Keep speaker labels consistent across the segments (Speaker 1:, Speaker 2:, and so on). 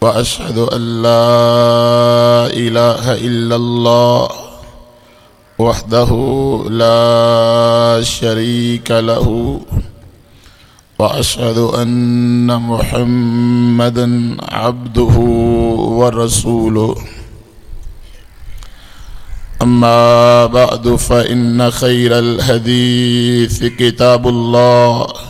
Speaker 1: وأشهد أن لا إله إلا الله وحده لا شريك له وأشهد أن محمدا عبده ورسوله. أما بعد فإن خير الحديث كتاب الله.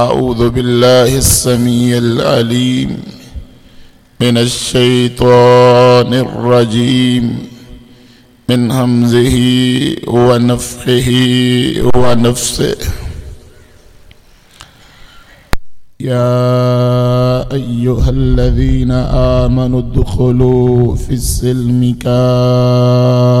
Speaker 1: أعوذ بالله السميع العليم من الشيطان الرجيم من همزه ونفخه ونفسه. يا أيها الذين آمنوا ادخلوا في السلم كافة.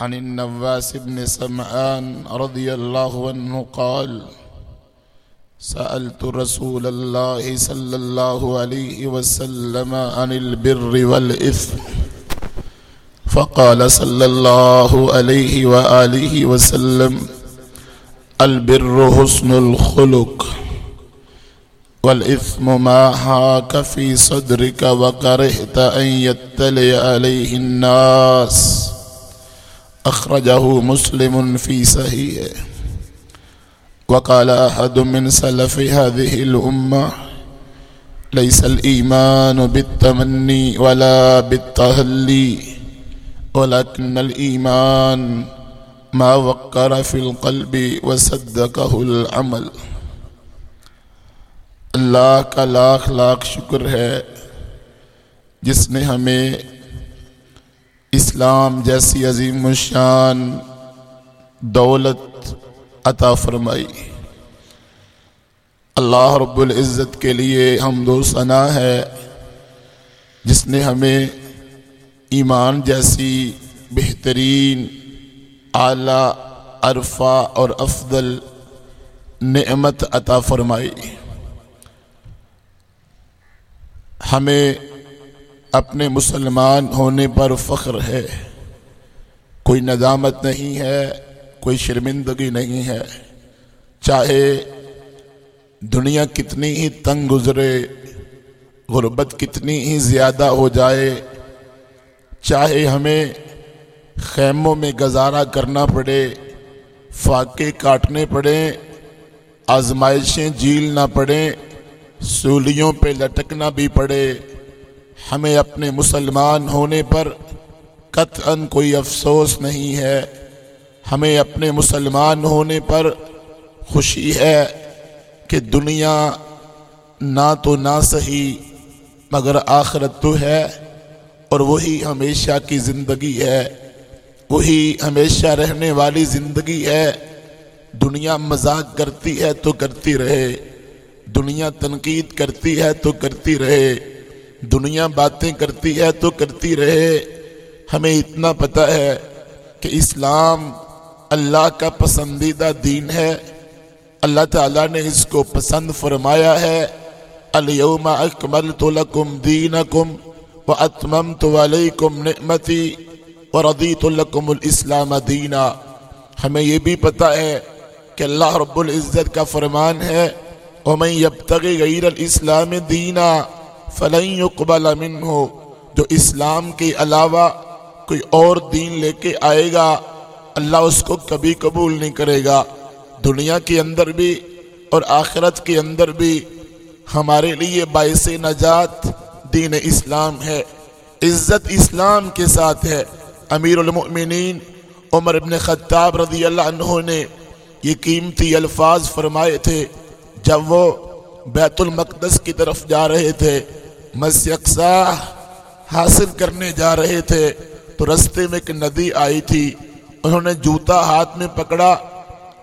Speaker 1: عن النواس بن سمعان رضي الله عنه قال سألت رسول الله صلى الله عليه وسلم عن البر والإثم فقال صلى الله عليه وآله وسلم البر حسن الخلق والإثم ما حاك في صدرك وكرهت أن يتلي عليه الناس. أخرجه مسلم في صحيح وقال أحد من سلف هذه الأمة، ليس الإيمان بالتمني ولا بالتهلي، ولكن الإيمان ما وقر في القلب وصدقه العمل. اللہ کا لاکھ لاکھ شکر ہے، جس نے ہمیں اسلام جیسی عظیم الشان دولت عطا فرمائی۔ اللہ رب العزت کے لیے ہم دو ثنا ہے، جس نے ہمیں ایمان جیسی بہترین، اعلیٰ، عرفہ اور افضل نعمت عطا فرمائی۔ ہمیں اپنے مسلمان ہونے پر فخر ہے۔ کوئی ندامت نہیں ہے، کوئی شرمندگی نہیں ہے۔ چاہے دنیا کتنی ہی تنگ گزرے، غربت کتنی ہی زیادہ ہو جائے، چاہے ہمیں خیموں میں گزارا کرنا پڑے، فاقے کاٹنے پڑیں آزمائشیں جھیلنا پڑیں سولیوں پہ لٹکنا بھی پڑے۔ ہمیں اپنے مسلمان ہونے پر قطعا کوئی افسوس نہیں ہے۔ ہمیں اپنے مسلمان ہونے پر خوشی ہے کہ دنیا نہ تو نہ سہی مگر آخرت تو ہے اور وہی ہمیشہ کی زندگی ہے۔ وہی ہمیشہ رہنے والی زندگی ہے۔ دنیا مذاق کرتی ہے تو کرتی رہے۔ دنیا تنقید کرتی ہے تو کرتی رہے۔ دنیا باتیں کرتی ہے تو کرتی رہے۔ ہمیں اتنا پتہ ہے کہ اسلام اللہ کا پسندیدہ دین ہے۔ اللہ تعالیٰ نے اس کو پسند فرمایا ہے۔ الیوم اکملت لکم دینکم
Speaker 2: وَأَتْمَمْتُ عَلَيْكُمْ نِعْمَتِي وَرَضِيتُ لَكُمُ الْإِسْلَامَ دِينًا ہمیں یہ بھی پتا ہے کہ اللہ رب العزت کا فرمان ہے، وَمَنْ يَبْتَغِ غَيْرَ الْإِسْلَامِ دِينًا فَلَنْ يُقْبَلَ مِنْهُ. جو اسلام کے علاوہ کوئی اور دین لے کے آئے گا، اللہ اس کو کبھی قبول نہیں کرے گا۔ دنیا کے اندر بھی اور آخرت کے اندر بھی ہمارے لیے باعث نجات دین اسلام ہے۔ عزت اسلام کے ساتھ ہے۔ امیر المؤمنین عمر ابن خطاب رضی اللہ عنہ نے یہ قیمتی الفاظ فرمائے تھے۔ جب وہ بیت المقدس کی طرف جا رہے تھے مسیقسا حاصل کرنے جا رہے تھے۔ تو رستے میں ایک ندی آئی تھی، انہوں نے جوتا ہاتھ میں پکڑا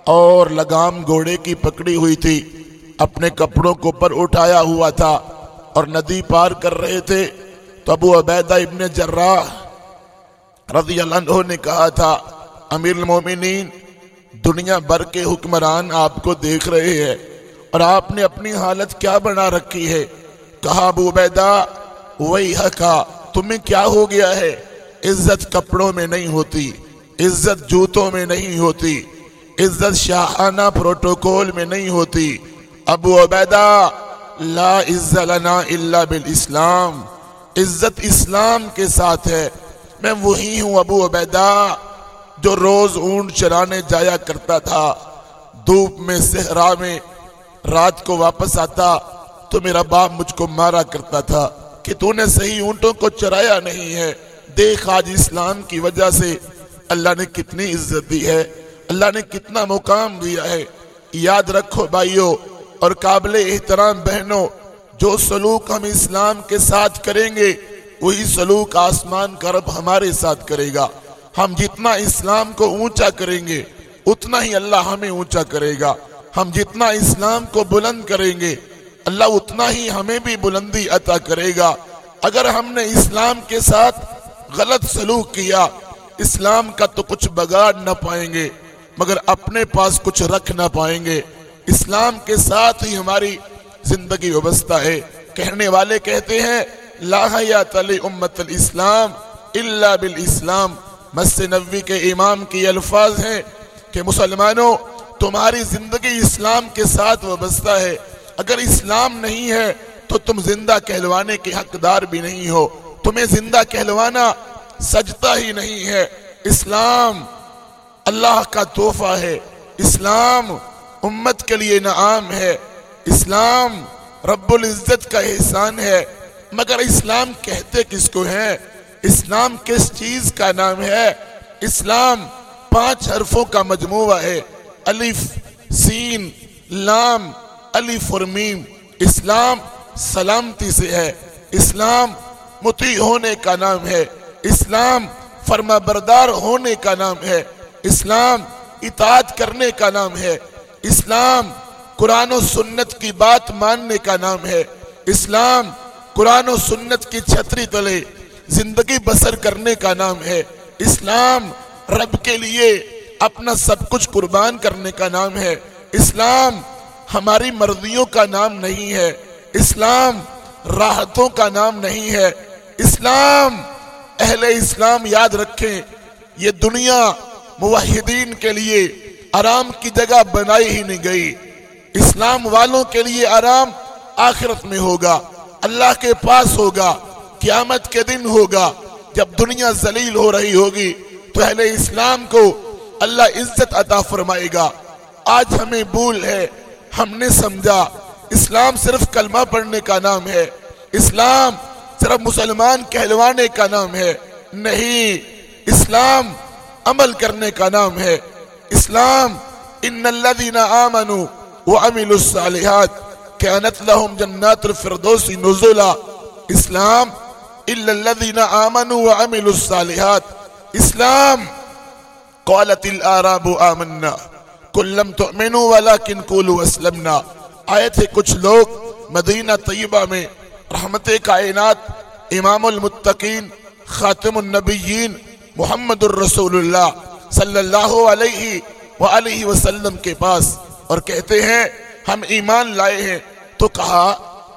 Speaker 2: اور لگام گھوڑے کی پکڑی ہوئی تھی۔ اپنے کپڑوں کو پر اٹھایا ہوا تھا اور ندی پار کر رہے تھے۔ تو ابو عبیدہ ابن جراح رضی اللہ عنہ نے کہا تھا، امیر المومنین، دنیا بھر کے حکمران آپ کو دیکھ رہے ہیں۔ اور آپ نے اپنی حالت کیا بنا رکھی ہے؟ کہا ابو عبیدہ، وہی حقا تمہیں کیا ہو گیا ہے؟ عزت کپڑوں میں نہیں ہوتی، عزت جوتوں میں نہیں ہوتی، عزت شاہانہ پروٹوکول میں نہیں ہوتی۔ ابو عبیدہ، لا عز لنا الا بالاسلام، عزت اسلام کے ساتھ ہے۔ میں وہی ہوں ابو عبیدہ، جو روز اونٹ چرانے جایا کرتا تھا، دھوپ میں، صحرا میں رات کو واپس آتا تو میرا باپ مجھ کو مارا کرتا تھا کہ تو نے صحیح اونٹوں کو چرایا نہیں ہے۔ دیکھ آج اسلام کی وجہ سے اللہ نے کتنی عزت دی ہے۔ اللہ نے کتنا مقام دیا ہے۔ یاد رکھو بھائیو اور قابل احترام بہنوں، جو سلوک ہم اسلام کے ساتھ کریں گے، وہی سلوک آسمان کا رب ہمارے ساتھ کرے گا۔ ہم جتنا اسلام کو اونچا کریں گے، اتنا ہی اللہ ہمیں اونچا کرے گا۔ ہم جتنا اسلام کو بلند کریں گے، اللہ اتنا ہی ہمیں بھی بلندی عطا کرے گا۔ اگر ہم نے اسلام کے ساتھ غلط سلوک کیا، اسلام کا تو کچھ بگاڑ نہ پائیں گے، مگر اپنے پاس کچھ رکھ نہ پائیں گے۔ اسلام کے ساتھ ہی ہماری زندگی وبستہ ہے۔ کہنے والے کہتے ہیں، لا حیات لی امت الاسلام الا بالاسلام۔ مسجد نبوی کے امام کی الفاظ ہیں کہ مسلمانوں تمہاری زندگی اسلام کے ساتھ وابستہ ہے۔ اگر اسلام نہیں ہے، تو تم زندہ کہلوانے کے حقدار بھی نہیں ہو۔ تمہیں زندہ کہلوانا سجتا ہی نہیں ہے۔ اسلام اللہ کا تحفہ ہے۔ اسلام امت کے لیے نعام ہے۔ اسلام رب العزت کا احسان ہے۔ مگر اسلام کہتے کس کو ہیں؟ اسلام کس چیز کا نام ہے؟ اسلام پانچ حرفوں کا مجموعہ ہے۔ الف سین لام الف اور میم اسلام سلامتی سے ہے اسلام متی ہونے کا نام ہے اسلام فرما بردار ہونے کا نام ہے اسلام اطاعت کرنے کا نام ہے اسلام قرآن و سنت کی بات ماننے کا نام ہے اسلام قرآن و سنت کی چھتری تلے زندگی بسر کرنے کا نام ہے اسلام رب کے لیے اپنا سب کچھ قربان کرنے کا نام ہے۔ اسلام ہماری مرضیوں کا نام نہیں ہے۔ اسلام راحتوں کا نام نہیں ہے۔ اسلام، اہل اسلام یاد رکھیں، یہ دنیا موحدین کے لیے آرام کی جگہ بنائی ہی نہیں گئی۔ اسلام والوں کے لیے آرام آخرت میں ہوگا۔ اللہ کے پاس ہوگا۔ قیامت کے دن ہوگا۔ جب دنیا ذلیل ہو رہی ہوگی تو اہل اسلام کو اللہ عزت عطا فرمائے گا۔ آج ہمیں بھول ہے، ہم نے سمجھا۔ اسلام صرف کلمہ پڑھنے کا نام ہے۔ اسلام صرف مسلمان کہلوانے کا نام ہے۔ نہیں، اسلام عمل کرنے کا نام ہے۔ اسلام، ان الذين امنوا وعملوا الصالحات كانت لهم جنات الفردوس نزلا۔ اسلام الا الذين امنوا وعملوا الصالحات۔ اسلام قالت الاعراب آمنا. قل لم تؤمنوا ولكن قولوا اسلمنا آئے تھے کچھ لوگ مدینہ طیبہ میں. رحمت کائنات، امام المتقین، خاتم النبیین، محمد الرسول اللہ صلی اللہ علیہ وآلہ وسلم کے پاس اور کہتے ہیں، ہم ایمان لائے ہیں۔ تو کہا،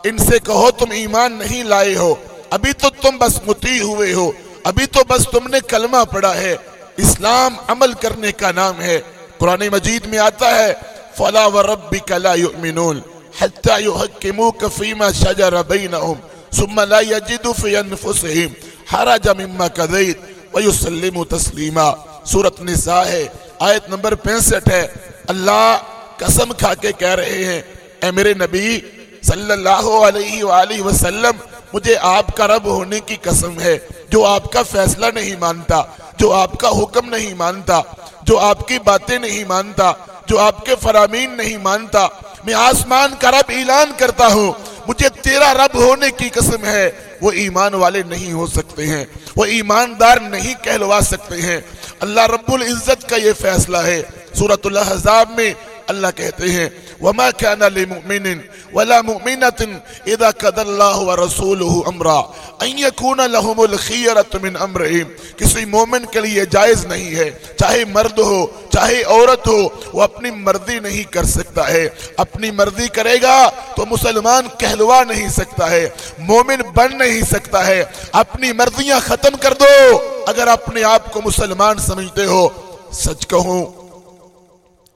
Speaker 2: ان سے کہو تم ایمان نہیں لائے ہو۔ ابھی تو تم بس متی ہوئے ہو۔ ابھی تو بس تم نے کلمہ پڑھا ہے۔ اسلام عمل کرنے کا نام ہے۔ قرآن مجید میں آتا ہے، فلا وربك لا يؤمنون حتى يحكموك فيما شجر بينهم ثم لا يجدوا في انفسهم حرج مما قضيت ويسلموا تسليما۔ سورۃ نساء ہے، آیت نمبر 65 ہے۔ اللہ قسم کھا کے کہہ رہے ہیں، اے میرے نبی صلی اللہ علیہ وآلہ وسلم، مجھے آپ کا رب ہونے کی قسم ہے۔ جو آپ کا فیصلہ نہیں مانتا، جو آپ کا حکم نہیں مانتا، جو آپ کی باتیں نہیں مانتا، جو آپ کے فرامین نہیں مانتا، میں آسمان کا رب اعلان کرتا ہوں، مجھے تیرا رب ہونے کی قسم ہے۔ وہ ایمان والے نہیں ہو سکتے ہیں، وہ ایماندار نہیں کہلوا سکتے ہیں۔ اللہ رب العزت کا یہ فیصلہ ہے۔ سورة الحضاب میں اللہ کہتے ہیں وما كان لمؤمن ولا مؤمنة اذا قضى الله ورسوله امرا ان يكون لهم الخيرة من امرهم کسی مومن کے لیے جائز نہیں ہے. چاہے مرد ہو، چاہے عورت ہو، وہ اپنی مرضی نہیں کر سکتا ہے. اپنی مرضی کرے گا تو مسلمان کہلوا نہیں سکتا ہے. مومن بن نہیں سکتا ہے. اپنی مرضیاں ختم کر دو. اگر اپنے آپ کو مسلمان سمجھتے ہو، سچ کہوں،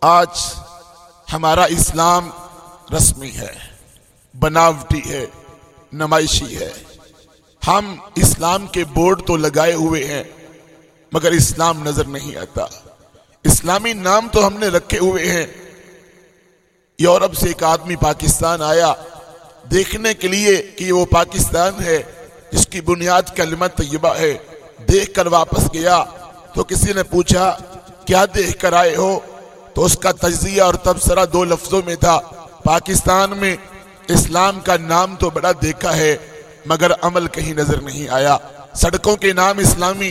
Speaker 2: آج ہمارا اسلام رسمی ہے، بناوٹی ہے، نمائشی ہے۔ ہم اسلام کے بورڈ تو لگائے ہوئے ہیں، مگر اسلام نظر نہیں آتا۔ اسلامی نام تو ہم نے رکھے ہوئے ہیں۔ یورپ سے ایک آدمی پاکستان آیا، دیکھنے کے لیے کہ وہ پاکستان ہے جس کی بنیاد کلمہ طیبہ ہے۔ دیکھ کر واپس گیا تو کسی نے پوچھا، کیا دیکھ کر آئے ہو؟ تو اس کا تجزیہ اور تبصرہ دو لفظوں میں تھا۔ پاکستان میں اسلام کا نام تو بڑا دیکھا ہے، مگر عمل کہیں نظر نہیں آیا۔ سڑکوں کے نام اسلامی،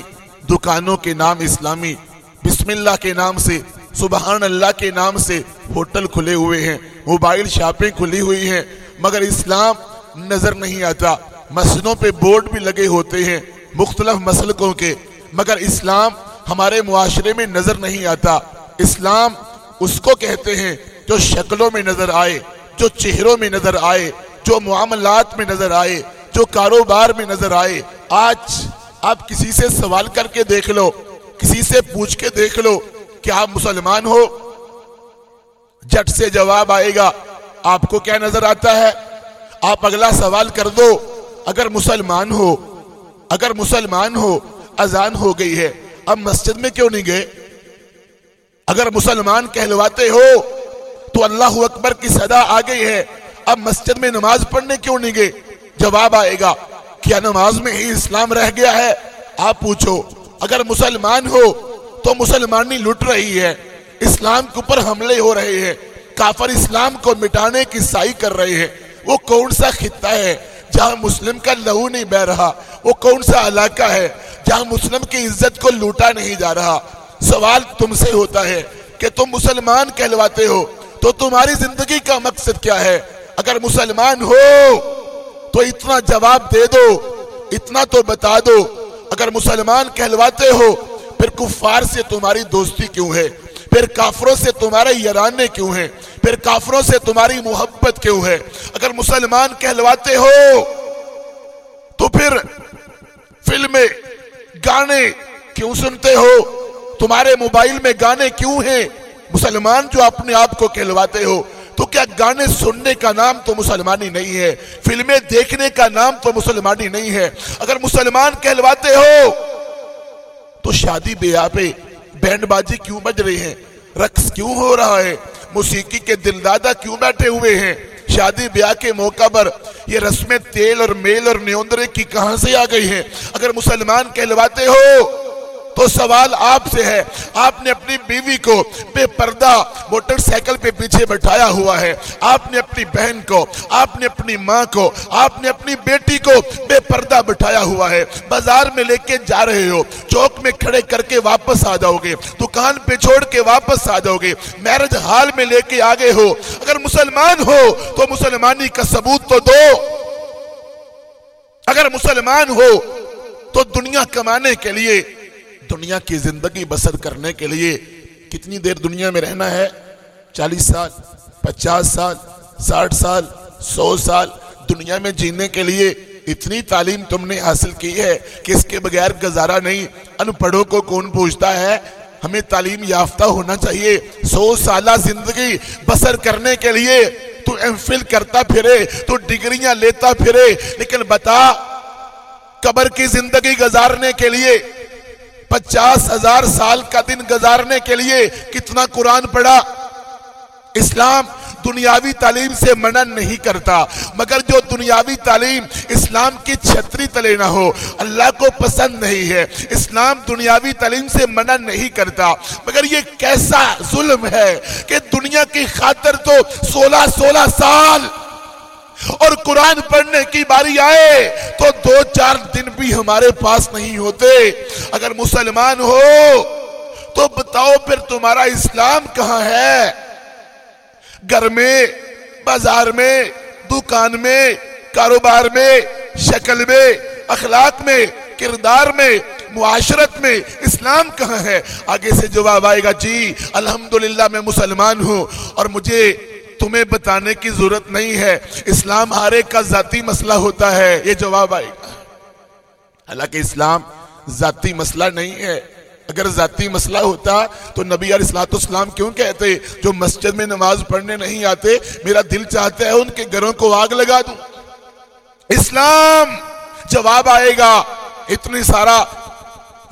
Speaker 2: دکانوں کے نام اسلامی۔ بسم اللہ کے نام سے، سبحان اللہ کے نام سے ہوٹل کھلے ہوئے ہیں، موبائل شاپیں کھلی ہوئی ہیں، مگر اسلام نظر نہیں آتا۔ مسجدوں پہ بورڈ بھی لگے ہوتے ہیں مختلف مسلکوں کے، مگر اسلام ہمارے معاشرے میں نظر نہیں آتا۔ اسلام اس کو کہتے ہیں جو شکلوں میں نظر آئے، جو چہروں میں نظر آئے، جو معاملات میں نظر آئے، جو کاروبار میں نظر آئے۔ آج آپ کسی سے سوال کر کے دیکھ لو، کسی سے پوچھ کے دیکھ لو کہ آپ مسلمان ہو۔ جٹ سے جواب آئے گا، آپ کو کیا نظر آتا ہے؟ آپ اگلا سوال کر دو، اگر مسلمان ہو، اگر مسلمان ہو، اذان ہو گئی ہے، اب مسجد میں کیوں نہیں گئے؟ اگر مسلمان کہلواتے ہو تو اللہ اکبر کی صدا آ گئی ہے۔ اب مسجد میں نماز پڑھنے کیوں نہیں گئے؟ جواب آئے گا، کیا نماز میں ہی اسلام رہ گیا ہے؟ آپ پوچھو، اگر مسلمان ہو تو مسلمانی لٹ رہی ہے۔ اسلام کے اوپر حملے ہو رہے ہیں۔ کافر اسلام کو مٹانے کی سائی کر رہے ہیں۔ وہ کون سا خطہ ہے جہاں مسلم کا لہو نہیں بہ رہا؟ وہ کون سا علاقہ ہے جہاں مسلم کی عزت کو لوٹا نہیں جا رہا؟ سوال تم سے ہوتا ہے کہ تم مسلمان کہلواتے ہو تو تمہاری زندگی کا مقصد کیا ہے؟ اگر مسلمان ہو تو اتنا جواب دے دو، اتنا تو بتا دو۔ اگر مسلمان کہلواتے ہو، پھر کفار سے تمہاری دوستی کیوں ہے؟ پھر کافروں سے تمہارے یرانے کیوں ہیں؟ پھر کافروں سے تمہاری محبت کیوں ہے؟ اگر مسلمان کہلواتے ہو تو پھر فلمیں، گانے کیوں سنتے ہو؟ تمہارے موبائل میں گانے کیوں ہیں؟ مسلمان جو اپنے آپ کو کہلواتے ہو، تو کیا گانے سننے کا نام تو مسلمانی نہیں ہے؟ فلمیں دیکھنے کا نام تو مسلمانی نہیں ہے؟ اگر مسلمان کہلواتے ہو، تو شادی بیاہ پہ بینڈ بازی کیوں بج رہی ہیں؟ رقص کیوں ہو رہا ہے؟ موسیقی کے دل دادا کیوں بیٹھے ہوئے ہیں؟ شادی بیاہ کے موقع پر یہ رسمیں تیل اور میل اور نیوندرے کی کہاں سے آ گئی ہیں؟ اگر مسلمان کہلواتے ہو تو سوال آپ سے ہے۔ آپ نے اپنی بیوی کو بے پردہ موٹر سائیکل پہ پیچھے بٹھایا ہوا ہے۔ آپ نے اپنی بہن کو، آپ نے اپنی ماں کو، آپ نے اپنی بیٹی کو بے پردہ بٹھایا ہوا ہے۔ بازار میں لے کے جا رہے ہو۔ چوک میں کھڑے کر کے واپس آ جاؤ گے۔ دکان پہ چھوڑ کے واپس آ جاؤ گے۔ میرج حال میں لے کے آگے ہو۔ اگر مسلمان ہو تو مسلمانی کا ثبوت تو دو۔ اگر مسلمان ہو تو دنیا کمانے کے لیے دنیا کی زندگی بسر کرنے کے لیے کتنی دیر دنیا میں رہنا ہے؟ چالیس سال، پچاس سال، ساٹھ سال، سو سال۔ دنیا میں جینے کے لیے اتنی تعلیم تم نے حاصل کی ہے کہ اس کے بغیر گزارا نہیں۔ ان پڑھوں کو کون پوچھتا ہے؟ ہمیں تعلیم یافتہ ہونا چاہیے۔ سو سالہ زندگی بسر کرنے کے لیے۔ تو ایم فل کرتا پھرے، تو ڈگریاں لیتا پھرے۔ لیکن بتا، قبر کی زندگی گزارنے کے لیے پچاس ہزار سال کا دن گزارنے کے لیے کتنا قرآن پڑھا؟ اسلام دنیاوی تعلیم سے منع نہیں کرتا، مگر جو دنیاوی تعلیم اسلام کی چھتری تلے نہ ہو، اللہ کو پسند نہیں ہے۔ اسلام دنیاوی تعلیم سے منع نہیں کرتا، مگر یہ کیسا ظلم ہے کہ دنیا کی خاطر تو سولہ سولہ سال اور قرآن پڑھنے کی باری آئے تو دو چار دن بھی ہمارے پاس نہیں ہوتے۔ اگر مسلمان ہو تو بتاؤ پھر تمہارا اسلام کہاں ہے؟ گھر میں، بازار میں، دکان میں، کاروبار میں، شکل میں، اخلاق میں، کردار میں، معاشرت میں اسلام کہاں ہے؟ آگے سے جواب آئے گا جی الحمدللہ میں مسلمان ہوں اور مجھے تمہیں بتانے کی ضرورت نہیں ہے۔ اسلام ہر ایک کا ذاتی مسئلہ ہوتا ہے۔ یہ جواب آئے گا۔ حالانکہ اسلام ذاتی مسئلہ نہیں ہے۔ اگر ذاتی مسئلہ ہوتا تو نبی علیہ السلام کیوں کہتے؟ جو مسجد میں نماز پڑھنے نہیں آتے، میرا دل چاہتا ہے ان کے گھروں کو آگ لگا دوں۔ اسلام جواب آئے گا۔ اتنی سارا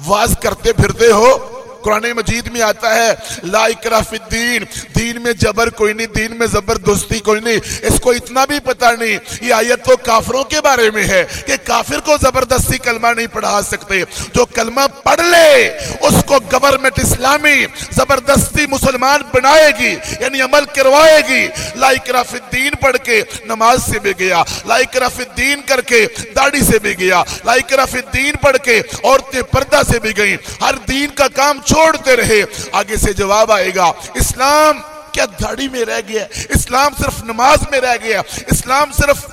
Speaker 2: واز کرتے پھرتے ہو۔ قرآن مجید میں آتا ہے، لا اکرا فی الدین، دین میں جبر کوئی نہیں، دین میں زبردستی کوئی نہیں۔ اس کو اتنا بھی پتا نہیں، یہ آیت تو کافروں کے بارے میں ہے کہ کافر کو زبردستی کلمہ نہیں پڑھا سکتے۔ جو کلمہ پڑھ لے، اس کو گورنمنٹ اسلامی زبردستی مسلمان بنائے گی یعنی عمل کروائے گی۔ لا اکرا فی الدین پڑھ کے نماز سے بھی گیا، لا فی الدین کر کے داڑھی سے بھی گیا، لا اکرا فی الدین پڑھ کے عورتیں پردہ سے بھی گئیں۔ ہر دین کا کام چھوڑتے رہے۔ آگے سے جواب آئے گا، اسلام کیا دھاڑی میں رہ گیا اسلام صرف نماز میں رہ گیا اسلام صرف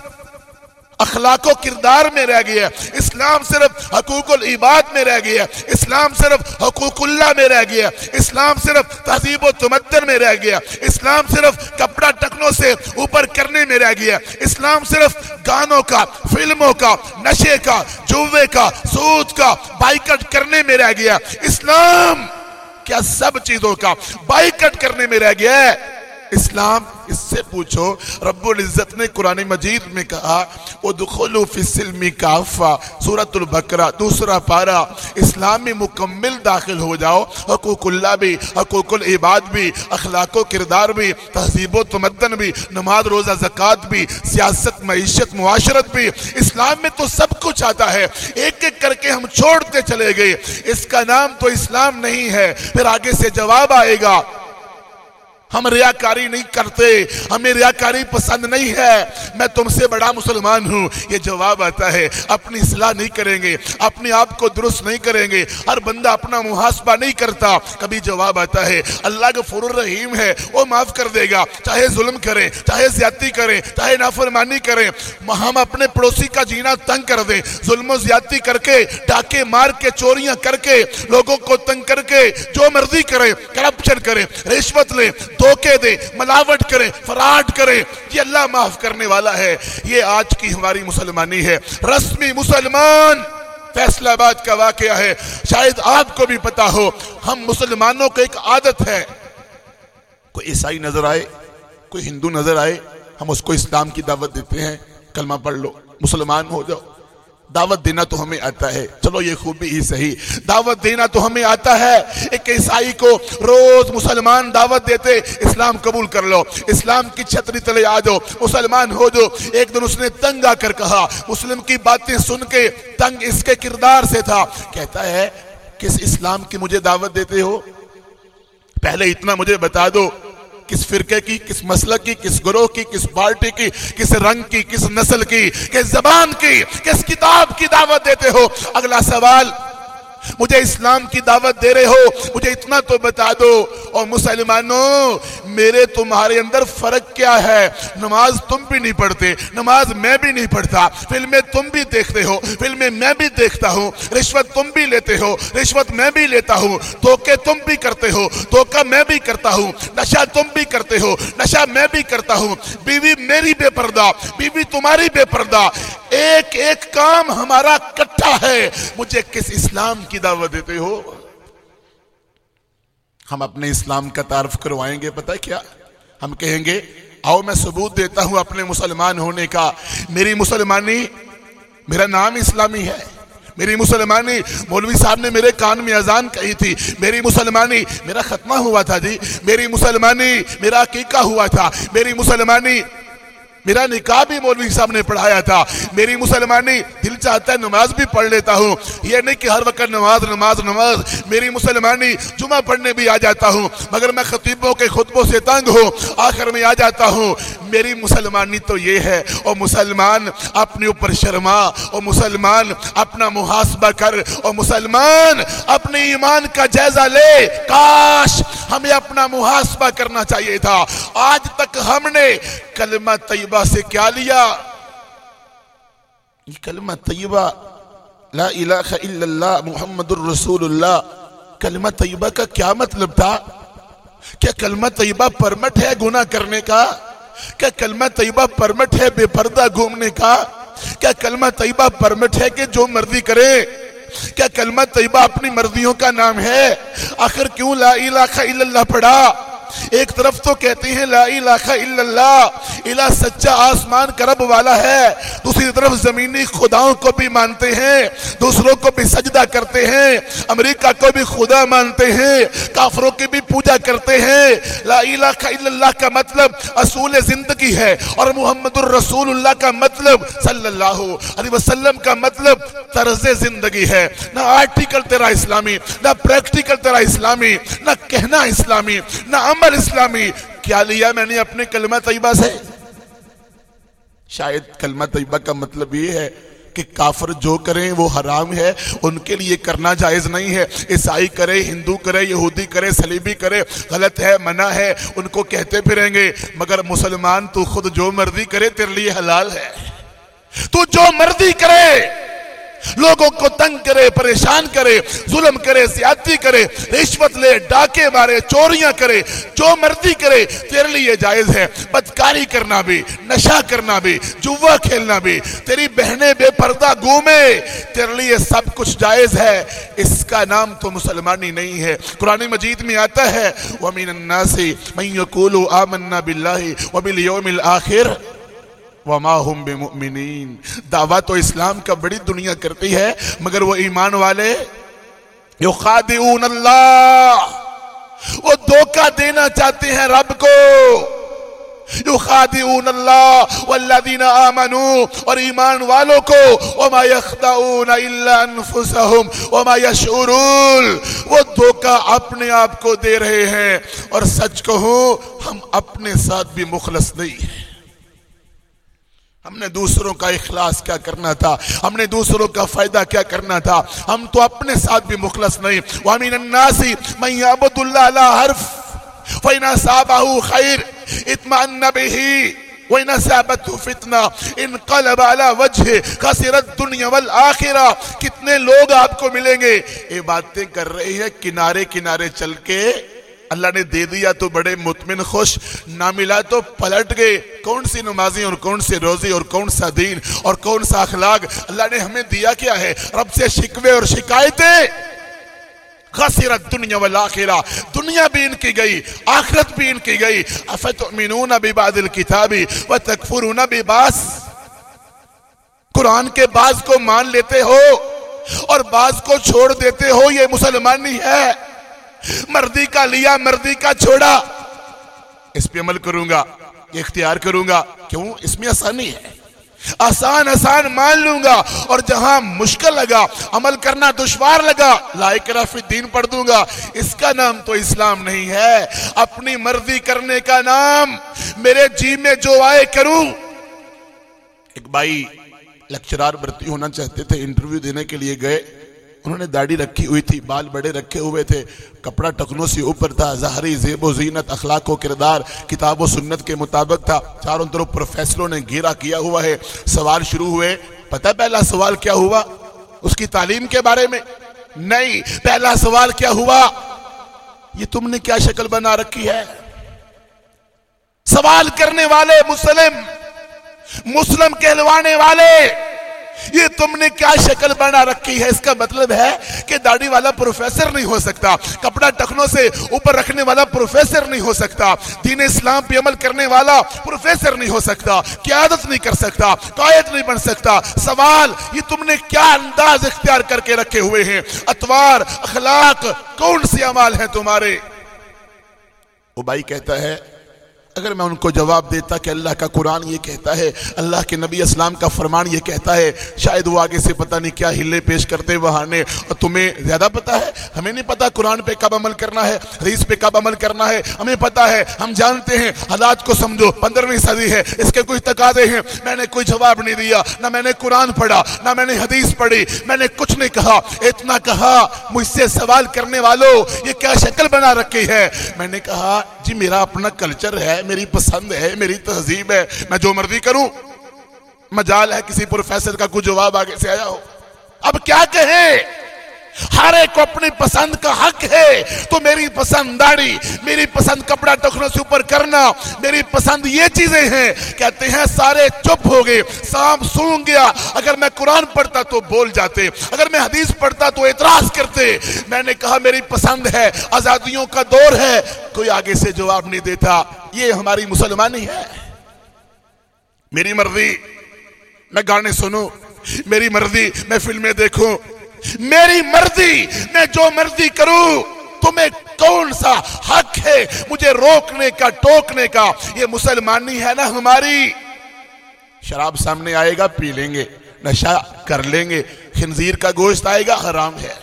Speaker 2: اخلاق و کردار میں رہ گیا اسلام صرف حقوق العباد میں رہ گیا اسلام صرف حقوق اللہ میں رہ گیا اسلام صرف تہذیب و تمدن میں رہ گیا اسلام صرف کپڑا ٹکنوں سے اوپر کرنے میں رہ گیا اسلام صرف گانوں کا، فلموں کا، نشے کا، جوے کا، سود کا بائیکٹ کرنے میں رہ گیا اسلام کیا سب چیزوں کا بائیکٹ کرنے میں رہ گیا ہے۔ اسلام، اس سے پوچھو، رب العزت نے قرآن مجید میں کہا وَدُخُلُوا فِي السِّلْمِ كَافَ سورة البقرہ، دوسرا پارا اسلام میں مکمل داخل ہو جاؤ، حقوق اللہ بھی، حقوق العباد بھی، اخلاق و کردار بھی، تہذیب و تمدن بھی، نماز، روزہ زکاة بھی، سیاست، معیشت، معاشرت بھی۔ اسلام میں تو سب کچھ آتا ہے، ایک ایک کر کے ہم چھوڑتے چلے گئے۔ اس کا نام تو اسلام نہیں ہے، پھر آگے سے جواب آئے گا۔ ہم ریاکاری نہیں کرتے، ہمیں ریاکاری پسند نہیں ہے۔ میں تم سے بڑا مسلمان ہوں۔ یہ جواب آتا ہے، اپنی اصلاح نہیں کریں گے، اپنے آپ کو درست نہیں کریں گے۔ ہر بندہ اپنا محاسبہ نہیں کرتا۔ کبھی جواب آتا ہے، اللہ کا فر الرحیم ہے، وہ معاف کر دے گا۔ چاہے ظلم کریں، چاہے زیادتی کریں، چاہے نافرمانی کریں۔ ہم اپنے پڑوسی کا جینا تنگ کر دیں۔ ظلم و زیادتی کر کے، ڈاکے مار کے، چوریاں کر کے، لوگوں کو تنگ کر کے، جو مرضی کریں، کرپشن کریں، رشوت لیں۔ دھوکے دے ملاوٹ کریں، فراڈ کریں، یہ اللہ معاف کرنے والا ہے۔ یہ آج کی ہماری مسلمانی ہے۔ رسمی مسلمان، فیصلہ آباد کا واقعہ ہے۔ شاید آپ کو بھی پتا ہو، ہم مسلمانوں کو ایک عادت ہے۔ کوئی عیسائی نظر آئے، کوئی ہندو نظر آئے، ہم اس کو اسلام کی دعوت دیتے ہیں۔ کلمہ پڑھ لو، مسلمان ہو جاؤ۔ دعوت دینا تو ہمیں آتا ہے۔ چلو یہ خوبی ہی صحیح۔ دعوت دینا تو ہمیں آتا ہے۔ ایک عیسائی کو روز مسلمان دعوت دیتے، اسلام قبول کر لو۔ اسلام کی چھتری تلے آ جاؤ۔ مسلمان ہو جو ایک دن اس نے تنگ آ کر کہا۔ مسلم کی باتیں سن کے تنگ اس کے کردار سے تھا۔ کہتا ہے، کس اسلام کی مجھے دعوت دیتے ہو؟ پہلے اتنا مجھے بتا دو۔ کس فرقے کی، کس مسلک کی، کس گروہ کی، کس پارٹی کی، کس رنگ کی، کس نسل کی، کس زبان کی، کس کتاب کی دعوت دیتے ہو؟ اگلا سوال مجھے اسلام کی دعوت دے رہے ہو، مجھے اتنا تو بتا دو۔ اور مسلمانوں، میرے تمہارے اندر فرق کیا ہے؟ نماز تم بھی نہیں پڑھتے، نماز میں بھی نہیں پڑھتا۔ فلمیں تم بھی دیکھتے ہو، فلمیں میں بھی دیکھتا ہوں۔ رشوت تم بھی لیتے ہو، رشوت میں بھی لیتا ہوں۔ دھوکے تم بھی کرتے ہو، دھوکہ میں بھی کرتا ہوں۔ نشہ تم بھی کرتے ہو، نشہ میں بھی کرتا ہوں۔ بیوی میری بے پردہ، بیوی تمہاری بے پردہ۔ ایک ایک کام ہمارا کٹ ہے؟ مجھے کس اسلام کی دعوت دیتے ہو؟ ہم اپنے اسلام کا تعارف کروائیں گے، پتہ کیا؟ ہم کہیں گے، آؤ میں ثبوت دیتا ہوں اپنے مسلمان ہونے کا۔ میری مسلمانی، میرا نام اسلامی ہے۔ میری مسلمانی، مولوی صاحب نے میرے کان میں اذان کہی تھی۔ میری مسلمانی، میرا ختمہ ہوا تھا جی۔ میری مسلمانی، میرا عقیقہ ہوا تھا۔ میری مسلمانی میرا نکاح بھی مولوی صاحب نے پڑھایا تھا۔ میری مسلمانی دل چاہتا ہے نماز بھی پڑھ لیتا ہوں۔ یہ نہیں کہ ہر وقت نماز نماز نماز۔ میری مسلمانی جمعہ پڑھنے بھی آ جاتا ہوں، مگر میں خطیبوں کے خطبوں سے تنگ ہوں۔ آخر میں آ جاتا ہوں۔ میری مسلمانی تو یہ ہے اور مسلمان، اپنے اوپر شرما۔ اور مسلمان، اپنا محاسبہ کر۔ اور مسلمان، اپنے ایمان کا جائزہ لے۔ کاش ہمیں اپنا محاسبہ کرنا چاہیے تھا۔ آج تک ہم نے کلمہ طیبہ سے کیا لیا یہ کلمہ طیبہ لا الہ الا اللہ محمد الرسول اللہ کلمہ طیبہ کا کیا مطلب تھا؟ کیا کلمہ طیبہ پرمٹ ہے گناہ کرنے کا؟ کیا کلمہ طیبہ پرمٹ ہے بے پردہ گھومنے کا؟ کیا کلمہ طیبہ پرمٹ ہے کہ جو مرضی کرے؟ کیا کلمہ طیبہ اپنی مرضیوں کا نام ہے؟ آخر کیوں لا الہ الا اللہ پڑھا؟ ایک طرف تو کہتے ہیں لا الہ الا اللہ، الہ سچا آسمان کرب والا ہے، دوسری طرف زمینی خداؤں کو بھی مانتے ہیں، دوسروں کو بھی سجدہ کرتے ہیں، امریکہ کو بھی خدا مانتے ہیں، کافروں کی بھی پوجا کرتے ہیں۔ لا الہ الا اللہ کا مطلب اصول زندگی ہے اور محمد الرسول اللہ کا مطلب صلی اللہ علیہ وسلم کا مطلب طرز زندگی ہے۔ نہ آرٹیکل تیرا اسلامی، نہ پریکٹیکل تیرا اسلامی، نہ کہنا اسلامی، نہ عمل اسلامی، کیا لیا میں نے اپنے کلمہ طیبہ سے؟ شاید کلمہ طیبہ کا مطلب یہ ہے کہ کافر جو کریں وہ حرام ہے، ان کے لیے کرنا جائز نہیں ہے۔ عیسائی کرے ہندو کرے یہودی کرے سلیبی کرے غلط ہے، منع ہے، ان کو کہتے پھریں گے، مگر مسلمان تو خود جو مرضی کرے تیرے لیے حلال ہے۔ تو جو مرضی کرے لوگوں کو تنگ کرے، پریشان کرے، ظلم کرے، زیادتی کرے، رشوت لے، ڈاکے مارے، چوریاں کرے، جو مرضی کرے، تیرے لیے جائز ہے۔ بدکاری کرنا بھی، نشہ کرنا بھی، جوا کھیلنا بھی۔ تیری بہنیں بے پردہ گھومے تیرے لیے سب کچھ جائز ہے۔ اس کا نام تو مسلمانی نہیں ہے۔ قرآن مجید میں آتا ہے، وَمِنَ النَّاسِ مَنْ يَقُولُ آمَنَّا بِاللَّهِ وَبِالْيَوْمِ الْآخِرِ۔ وما ہم بمؤمنین۔ دعویٰ تو اسلام کا بڑی دنیا کرتی ہے، مگر وہ ایمان والے یخادعون اللہ۔ وہ دھوکہ دینا چاہتے ہیں رب کو۔ یخادعون اللہ والذین آمنوا اور ایمان والوں کو۔ وما یخدعون الا انفسهم وما یشعرون۔ وہ دھوکہ اپنے آپ کو دے رہے ہیں اور سچ کہوں، ہم اپنے ساتھ بھی مخلص نہیں ہیں۔ ہم نے دوسروں کا اخلاص کیا کرنا تھا، ہم نے دوسروں کا فائدہ کیا کرنا تھا۔ ہم تو اپنے ساتھ بھی مخلص نہیں۔ وَامِنَ النَّاسِ مَنْ يَعْبُدُ اللَّهَ عَلَىٰ حَرْفِ فَإِنَا صَابَهُ خَيْرِ اِتْمَعَنَّ بِهِ وَإِنَا صَابَتْهُ فِتْنَا اِنْقَلَبَ عَلَىٰ وَجْهِ خَسِرَتْ دُنْيَا وَالْآخِرَةِ۔ کتنے لوگ آپ کو ملیں گے؟ یہ باتیں کر رہے ہیں کنارے کنارے چل کے اللہ نے دے دیا تو بڑے مطمئن خوش نہ ملا تو پلٹ گئے۔ کون سی نمازی اور کون سی روزی اور کون سا دین اور کون سا اخلاق اللہ نے ہمیں دیا کیا ہے؟ رب سے شکوے اور شکایتیں۔ خسرت دنیا والآخرہ۔ دنیا بھی ان کی گئی، آخرت بھی ان کی گئی۔ افتؤمنون ببعض الكتاب وتکفرون بباس قرآن کے بعض کو مان لیتے ہو اور بعض کو چھوڑ دیتے ہو، یہ مسلمانی ہے۔ مردی کا لیا مردی کا چھوڑا۔ اس پہ عمل کروں گا اختیار کروں گا۔ کیوں؟ اس میں آسانی ہے۔ آسان آسان مان لوں گا۔ اور جہاں مشکل لگا، عمل کرنا دشوار لگا لائق رفی دین پڑھ دوں گا۔ اس کا نام تو اسلام نہیں ہے۔ اپنی مرضی کرنے کا نام میرے جی میں جو آئے کروں۔ ایک بھائی لیکچرار برتی ہونا چاہتے تھے، انٹرویو دینے کے لیے گئے۔ انہوں نے داڑھی رکھی ہوئی تھی، بال بڑے رکھے ہوئے تھے۔ کپڑا ٹکنوں سے اوپر تھا ظاہری زیب و زینت، اخلاق و کردار، کتاب و سنت کے مطابق تھا۔ چاروں طرف پروفیسروں نے گھیرا کیا ہوا ہے۔ سوال شروع ہوئے، پتہ پہلا سوال کیا ہوا؟ اس کی تعلیم کے بارے میں؟ نہیں، پہلا سوال کیا ہوا؟ یہ تم نے کیا شکل بنا رکھی ہے؟ سوال کرنے والے مسلم مسلم کہلوانے والے۔ یہ تم نے کیا شکل بنا رکھی ہے؟ اس کا مطلب ہے کہ داڑھی والا پروفیسر نہیں ہو سکتا۔ کپڑا ٹکنوں سے اوپر رکھنے والا پروفیسر نہیں ہو سکتا۔ دین اسلام پہ عمل کرنے والا پروفیسر نہیں ہو سکتا۔ قیادت نہیں کر سکتا، قائد نہیں بن سکتا۔ سوال، یہ تم نے کیا انداز اختیار کر کے رکھے ہوئے ہیں؟ اتوار، اخلاق، کون سی عمال ہیں تمہارے؟ وہ بھائی کہتا ہے اگر میں ان کو جواب دیتا کہ اللہ کا قرآن یہ کہتا ہے، اللہ کے نبی اسلام کا فرمان یہ کہتا ہے، شاید وہ آگے سے پتہ نہیں کیا ہلے پیش کرتے بہانے۔ اور تمہیں زیادہ پتا ہے؟ ہمیں نہیں پتا قرآن پہ کب عمل کرنا ہے، حدیث پہ کب عمل کرنا ہے۔ ہمیں پتا ہے، ہم جانتے ہیں۔ حالات کو سمجھو، پندرہویں صدی ہے، اس کے کوئی تقاضے ہیں۔ میں نے کوئی جواب نہیں دیا، نہ میں نے قرآن پڑھا، نہ میں نے حدیث پڑھی، میں نے کچھ نہیں کہا۔ اتنا کہا، مجھ سے سوال کرنے والوں، یہ کیا شکل بنا رکھی ہے؟ میں نے کہا جی میرا اپنا کلچر ہے میری پسند ہے، میری تہذیب ہے، میں جو مرضی کروں، مجال ہے کسی پروفیسر کا کوئی جواب آگے سے آیا ہو۔ اب کیا کہیں؟ ہر ایک کو اپنی پسند کا حق ہے، تو میری پسند داڑھی، میری پسند کپڑا ٹکڑوں سے اوپر کرنا، میری پسند یہ چیزیں ہیں۔ کہتے ہیں، سارے چپ ہو گئے سام سن گیا۔ اگر میں قرآن پڑھتا تو بول جاتے، اگر میں حدیث پڑھتا تو اعتراض کرتے۔ میں نے کہا، میری پسند ہے، آزادیوں کا دور ہے۔ کوئی آگے سے جواب نہیں دیتا۔ یہ ہماری مسلمانی ہے۔ میری مرضی، میں گانے سنوں۔ میری مرضی، میں فلمیں دیکھوں۔ میری مرضی، میں جو مرضی کروں، تمہیں کون سا حق ہے مجھے روکنے کا، ٹوکنے کا؟ یہ مسلمانی ہے نا ہماری؟ شراب سامنے آئے گا، پی لیں گے، نشہ کر لیں گے، خنزیر کا گوشت آئے گا، حرام ہے۔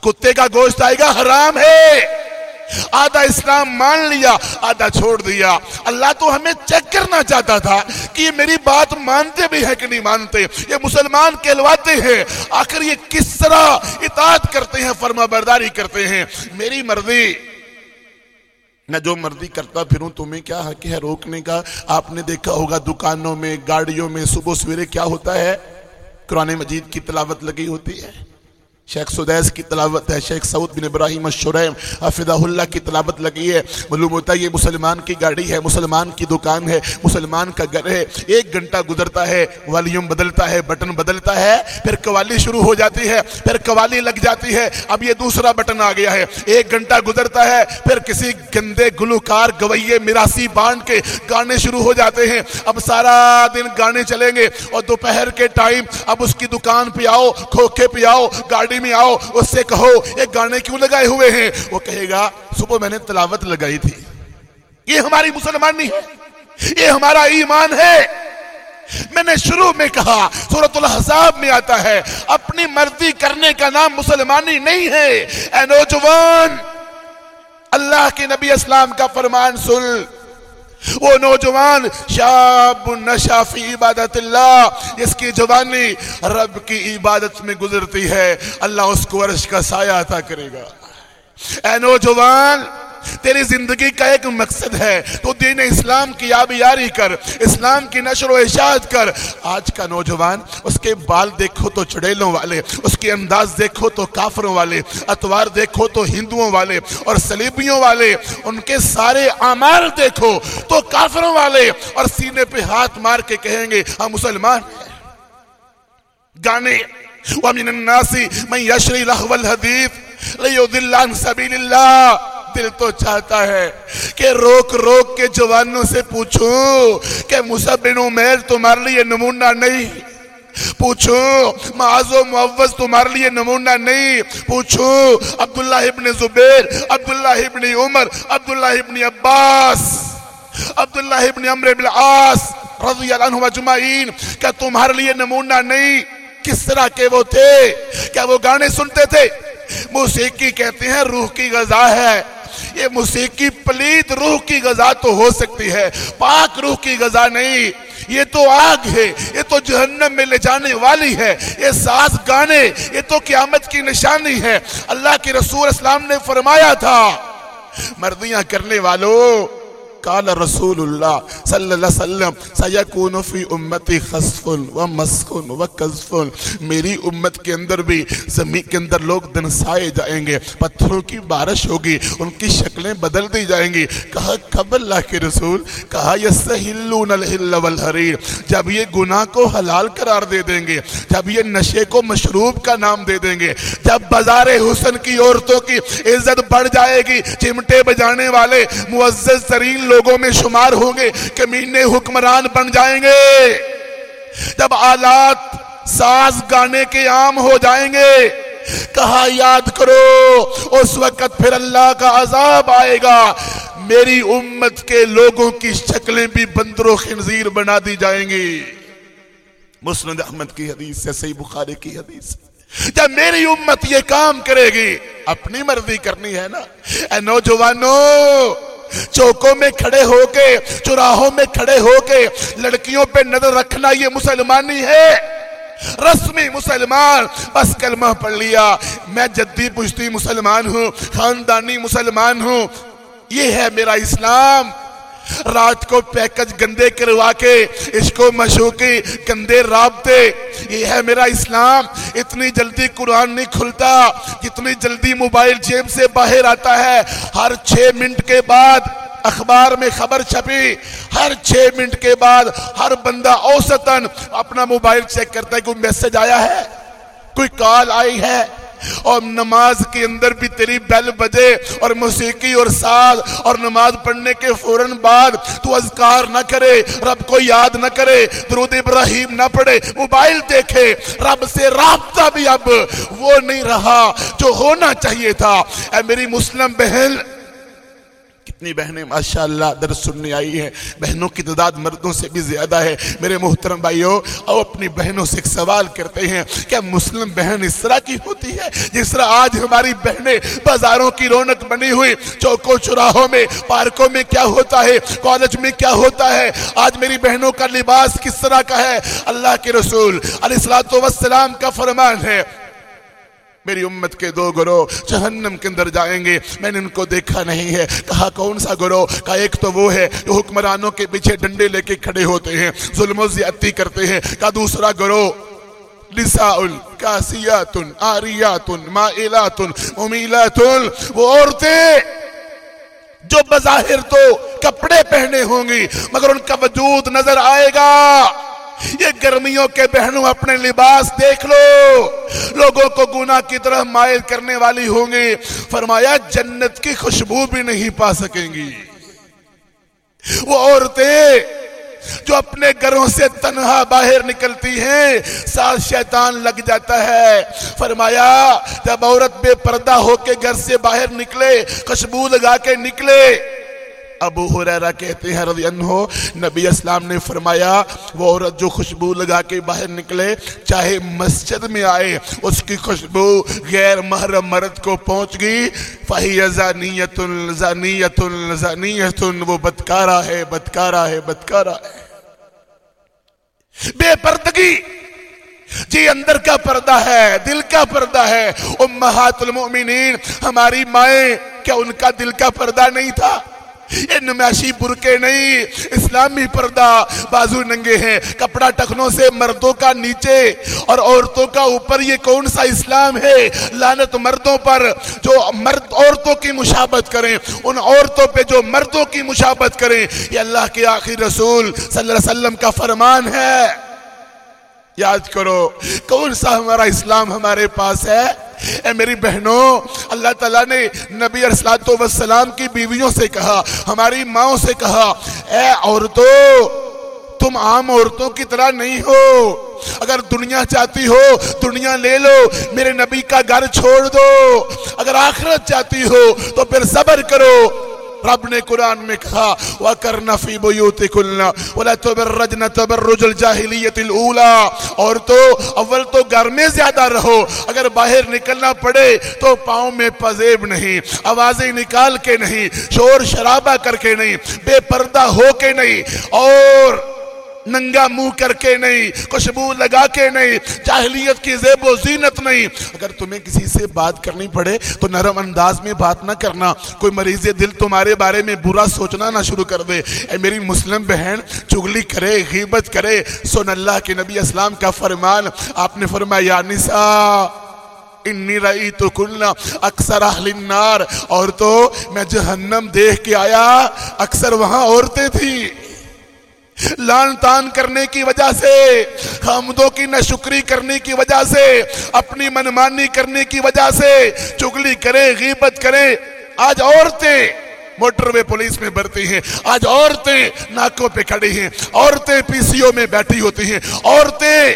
Speaker 2: کتے کا گوشت آئے گا، حرام ہے۔ آدھا اسلام مان لیا، آدھا چھوڑ دیا۔ اللہ تو ہمیں چیک کرنا چاہتا تھا کہ یہ میری بات مانتے بھی ہے کہ نہیں مانتے۔ یہ مسلمان کہلواتے ہیں۔ آخر یہ کس طرح اطاعت کرتے ہیں، فرما برداری کرتے ہیں؟ میری مرضی۔ میں جو مرضی کرتا پھروں، تمہیں کیا حق ہے روکنے کا؟ آپ نے دیکھا ہوگا دکانوں میں، گاڑیوں میں، صبح سویرے کیا ہوتا ہے؟ قرآن مجید کی تلاوت لگی ہوتی ہے۔ شیخ سدیس کی تلاوت ہے، شیخ سعود بن ابراہیم الشریم، حفظہ اللہ کی تلاوت لگی ہے۔ معلوم ہوتا ہے یہ مسلمان کی گاڑی ہے، مسلمان کی دکان ہے، مسلمان کا گھر ہے۔ ایک گھنٹہ گزرتا ہے، والیوم بدلتا ہے، بٹن بدلتا ہے، پھر قوالی شروع ہو جاتی ہے، پھر قوالی لگ جاتی ہے۔ اب یہ دوسرا بٹن آ گیا ہے۔ ایک گھنٹہ گزرتا ہے، پھر کسی گندے گلوکار گوئیے مراسی بانڈ کے گانے شروع ہو جاتے ہیں۔ اب سارا دن گانے چلیں گے اور دوپہر کے ٹائم اب اس کی دکان پہ آؤ، کھوکھے پہ آؤ، گاڑی میں آؤ، اس سے کہو یہ گانے کیوں لگائے ہوئے ہیں؟ وہ کہے گا، صبح میں نے تلاوت لگائی تھی۔ یہ ہماری مسلمانی ہے۔ یہ ہمارا ایمان ہے۔ میں نے شروع میں کہا سورت الحضاب میں آتا ہے، اپنی مرضی کرنے کا نام مسلمانی نہیں ہے۔ اے نوجوان، اللہ کے نبی اسلام کا فرمان سن۔ وہ نوجوان، شاب نشا فی عبادت اللہ جس کی جوانی رب کی عبادت میں گزرتی ہے، اللہ اس کو عرش کا سایہ عطا کرے گا۔ اے نوجوان تیری زندگی کا ایک مقصد ہے تو دین اسلام کی آبیاری کر، اسلام کی نشر و اشاعت کر۔ آج کا نوجوان، اس کے بال دیکھو تو چڑیلوں والے، اس کے انداز دیکھو تو کافروں والے، اتوار دیکھو تو ہندوؤں والے اور سلیبیوں والے۔ ان کے سارے عمال دیکھو تو کافروں والے۔ اور سینے پہ ہاتھ مار کے کہیں گے ہم مسلمان، گانے۔ وَمِنَ النَّاسِ مَنْ يَشْرِ لَحْوَ الْحَدِيثِ لَيُضِلَّ عَنْ سَبِيلِ اللَّهِ۔ دل تو چاہتا ہے کہ روک روک کے جوانوں سے پوچھوں کہ مصب بن عمیر تمہارے لیے نمونہ نہیں۔ پوچھو معاذ و معوض تمہارے لیے نمونہ نہیں۔ پوچھو عبداللہ ابن زبیر، عبداللہ ابن عمر، عبداللہ ابن عباس، عبداللہ ابن عمر بن عاص رضی اللہ عنہ مجمعین کہ تمہارے لیے نمونہ نہیں۔ کس طرح کے وہ تھے؟ کیا وہ گانے سنتے تھے؟ موسیقی کہتے ہیں روح کی غذا ہے۔ یہ موسیقی پلیت روح کی غذا تو ہو سکتی ہے، پاک روح کی غذا نہیں۔ یہ تو آگ ہے، یہ تو جہنم میں لے جانے والی ہے۔ یہ ساز گانے، یہ تو قیامت کی نشانی ہے۔ اللہ کی رسول اسلام نے فرمایا تھا، مردیاں کرنے والوں قال رسول اللہ صلی اللہ علیہ وسلم سیکون فی امتی خصف و مسکن و قذف میری امت کے اندر بھی، زمین کے اندر لوگ دنسائے جائیں گے، پتھروں کی بارش ہوگی، ان کی شکلیں بدل دی جائیں گی۔ کہا، کب اللہ کے رسول؟ کہا یسہلون الحل والحریر۔ جب یہ گناہ کو حلال قرار دے دیں گے، جب یہ نشے کو مشروب کا نام دے دیں گے، جب بازار حسن کی عورتوں کی عزت بڑھ جائے گی، چمٹے بجانے والے، معزز ترین لوگوں میں شمار ہوں گے کمینے حکمران بن جائیں گے۔ جب آلات ساز گانے کے عام ہو جائیں گے، کہا، یاد کرو، اس وقت پھر اللہ کا عذاب آئے گا۔ میری امت کے لوگوں کی شکلیں بھی بندر و خنزیر بنا دی جائیں گی۔ مسند احمد کی حدیث سے، صحیح بخاری کی حدیث جب میری امت یہ کام کرے گی، اپنی مرضی کرنی ہے نا۔ اے نوجوانوں چوکوں میں کھڑے ہو کے چراہوں میں کھڑے ہو کے لڑکیوں پہ نظر رکھنا یہ مسلمانی ہے۔ رسمی مسلمان، بس کلمہ پڑھ لیا۔ میں جدی پشتی مسلمان ہوں، خاندانی مسلمان ہوں۔ یہ ہے میرا اسلام۔ رات کو پیکج گندے کروا کے اس کو مشوقی گندے رابطے، یہ ہے میرا اسلام۔ اتنی جلدی قرآن نہیں کھلتا، جتنی جلدی موبائل جیب سے باہر آتا ہے، ہر چھ منٹ کے بعد اخبار میں خبر چھپی۔ ہر چھ منٹ کے بعد ہر بندہ اوسطن اپنا موبائل چیک کرتا ہے کوئی میسج آیا ہے، کوئی کال آئی ہے۔ اور نماز کے اندر بھی تیری بیل بجے اور موسیقی اور ساز اور نماز پڑھنے کے فوراً بعد تو اذکار نہ کرے، رب کو یاد نہ کرے، درود ابراہیم نہ پڑھے، موبائل دیکھے، رب سے رابطہ بھی اب وہ نہیں رہا جو ہونا چاہیے تھا۔ اے میری مسلم بہن کتنی بہنیں ماشاءاللہ در سننے آئی ہیں، بہنوں کی تعداد مردوں سے بھی زیادہ ہے۔ میرے محترم بھائیو او اپنی بہنوں سے ایک سوال کرتے ہیں، کیا مسلم بہن اس طرح کی ہوتی ہے جس طرح آج ہماری بہنیں بازاروں کی رونق بنی ہوئی، چوکوں چراہوں میں، پارکوں میں کیا ہوتا ہے، کالج میں کیا ہوتا ہے؟ آج میری بہنوں کا لباس کس طرح کا ہے؟ اللہ کے رسول علیہ السلام کا فرمان ہے۔ میری امت کے دو گروہ جہنم کے اندر جائیں گے۔ میں نے ان کو دیکھا نہیں ہے۔ کہا، کون سا گروہ؟ کہا، ایک تو وہ ہے جو حکمرانوں کے پیچھے ڈنڈے لے کے کھڑے ہوتے ہیں، ظلم و زیادتی کرتے ہیں۔ کہا، دوسرا گروہ لساء کاسیات آریات مائلات ممیلات وہ عورتیں جو بظاہر تو کپڑے پہنے ہوں گی، مگر ان کا وجود نظر آئے گا۔ یہ گرمیوں کے بہنوں اپنے لباس دیکھ لو۔ لوگوں کو گناہ کی طرح مائل کرنے والی ہوں گی۔ فرمایا، جنت کی خوشبو بھی نہیں پا سکیں گی۔ وہ عورتیں جو اپنے گھروں سے تنہا باہر نکلتی ہیں ساتھ شیطان لگ جاتا ہے۔ فرمایا، جب عورت بے پردہ ہو کے گھر سے باہر نکلے، خوشبو لگا کے نکلے ابو حریرہ کہتے ہیں رضی عنہ، نبی اسلام نے فرمایا، وہ عورت جو خوشبو لگا کے باہر نکلے، چاہے مسجد میں آئے، اس کی خوشبو غیر محرم مرد کو پہنچ گئی۔ فَهِيَ زَانِيَةٌ زَانِيَةٌ زَانِيَةٌ، وہ بدکارہ ہے بدکارہ ہے بدکارہ ہے۔ بے پردگی۔ جی اندر کا پردہ ہے، دل کا پردہ ہے۔ امہات المؤمنین، ہماری مائیں، کیا ان کا دل کا پردہ نہیں تھا؟ یہ نمائشی برکے نہیں، اسلامی پردہ، بازو ننگے ہیں۔ کپڑا ٹکنوں سے مردوں کا نیچے اور عورتوں کا اوپر یہ کون سا اسلام ہے؟ لانت مردوں پر جو مرد عورتوں کی مشابت کریں، ان عورتوں پہ جو مردوں کی مشابت کریں۔ یہ اللہ کے آخر رسول صلی اللہ علیہ وسلم کا فرمان ہے۔ یاد کرو، کون سا ہمارا اسلام ہمارے پاس ہے؟ اے میری بہنوں، اللہ تعالیٰ نے نبی والسلام کی بیویوں سے کہا، ہماری ماں سے کہا، اے عورتوں، تم عام عورتوں کی طرح نہیں ہو۔ اگر دنیا چاہتی ہو، دنیا لے لو، میرے نبی کا گھر چھوڑ دو۔ اگر آخرت چاہتی ہو، تو پھر صبر کرو۔ رب نے قرآن میں کہا وَكَرْنَ فِي بُيُوتِكُلْنَا وَلَا تُبِرَّجْنَ تَبَرُّجَ الْجَاهِلِيَّةِ الْأُولَى۔ اور تو اول تو گھر میں زیادہ رہو، اگر باہر نکلنا پڑے تو پاؤں میں پزیب نہیں، آوازیں نکال کے نہیں، شور شرابہ کر کے نہیں، بے پردہ ہو کے نہیں۔ اور ننگا منہ کر کے نہیں، خوشبو لگا کے نہیں، جاہلیت کی زیب و زینت نہیں۔ اگر تمہیں کسی سے بات کرنی پڑے تو نرم انداز میں بات نہ کرنا۔ کوئی مریض دل تمہارے بارے میں برا سوچنا نہ شروع کر دے۔ اے میری مسلم بہن، چگلی کرے، غیبت کرے۔ سن اللہ کے نبی اسلام کا فرمان۔ آپ نے فرمایا یا نساء، انی رئی تو کلنا اکثر اہل النار۔ اور تو، میں جہنم دیکھ کے آیا، اکثر وہاں عورتیں تھی لان تان کرنے کی وجہ سے، حمدوں کی نشکری کرنے کی وجہ سے، اپنی منمانی کرنے کی وجہ سے، چگلی کرے غیبت کرے آج عورتیں موٹر وے پولیس میں بڑھتی ہیں۔ آج عورتیں ناکوں پہ کھڑی ہیں۔ عورتیں پی سی او میں بیٹھی ہوتی ہیں۔ عورتیں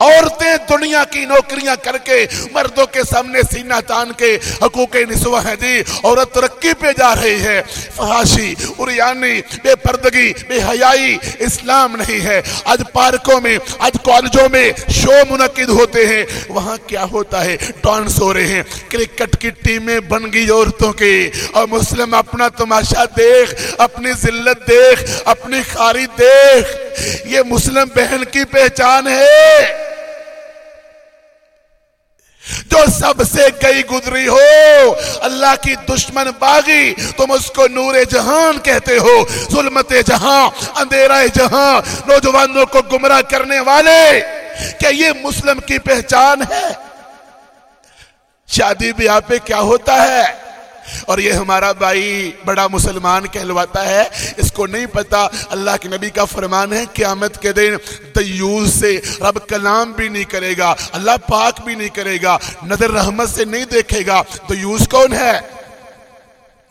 Speaker 2: عورتیں دنیا کی نوکریاں کر کے مردوں کے سامنے سینہ تان کے حقوق نسوہ ہیں جی عورت ترقی پہ جا رہی ہے۔ فحاشی اریانی بے پردگی، بے حیائی، اسلام نہیں ہے۔ آج پارکوں میں، آج کالجوں میں شو منعقد ہوتے ہیں۔ وہاں کیا ہوتا ہے؟ ڈانس ہو رہے ہیں۔ کرکٹ کی ٹیمیں بن گئی عورتوں کی۔ اور مسلم اپنا تماشا دیکھ، اپنی ذلت دیکھ، اپنی خاری دیکھ۔ یہ مسلم بہن کی پہچان ہے۔ جو سب سے گئی گزری ہو، اللہ کی دشمن باغی، تم اس کو نور جہان کہتے ہو، ظلمت جہاں اندھیرہ جہاں، نوجوانوں کو گمراہ کرنے والے۔ کیا یہ مسلم کی پہچان ہے؟ شادی بیاہ پہ کیا ہوتا ہے؟ اور یہ ہمارا بھائی بڑا مسلمان کہلواتا ہے۔ اس کو نہیں پتا اللہ کے نبی کا فرمان ہے، قیامت کے دن تیوز سے رب کلام بھی نہیں کرے گا، اللہ پاک بھی نہیں کرے گا، نظر رحمت سے نہیں دیکھے گا۔ تیوز کون ہے؟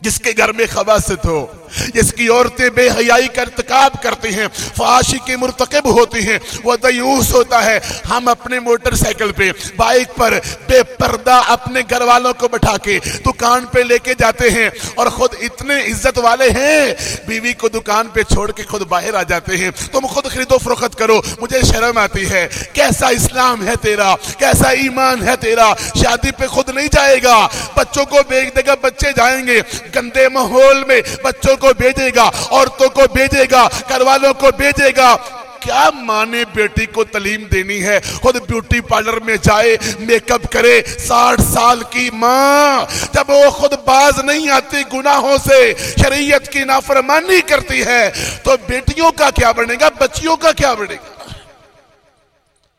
Speaker 2: جس کے گھر میں خباست ہو، جس کی عورتیں بے حیائی کا ارتکاب کرتی ہیں فاشی کے مرتقب ہوتی ہیں، وہ دیوس ہوتا ہے۔ ہم اپنے موٹر سائیکل پہ، بائک پر، بے پردہ اپنے گھر والوں کو بٹھا کے دکان پہ لے کے جاتے ہیں۔ اور خود اتنے عزت والے ہیں، بیوی کو دکان پہ چھوڑ کے خود باہر آ جاتے ہیں۔ تم خود خرید و فروخت کرو، مجھے شرم آتی ہے۔ کیسا اسلام ہے تیرا؟ کیسا ایمان ہے تیرا؟ شادی پہ خود نہیں جائے گا۔ بچوں کو بیچ دے گا بچے جائیں گے۔ گندے ماحول میں بچوں کو بھیجے گا، عورتوں کو بھیجے گا، گھر والوں کو بھیجے گا۔ کیا ماں نے بیٹی کو تعلیم دینی ہے؟ خود بیوٹی پارلر میں جائے، میک اپ کرے، ساٹھ سال کی ماں۔ جب وہ خود باز نہیں آتی گناہوں سے، شریعت کی نافرمانی کرتی ہے، تو بیٹیوں کا کیا بنے گا؟ بچیوں کا کیا بنے گا؟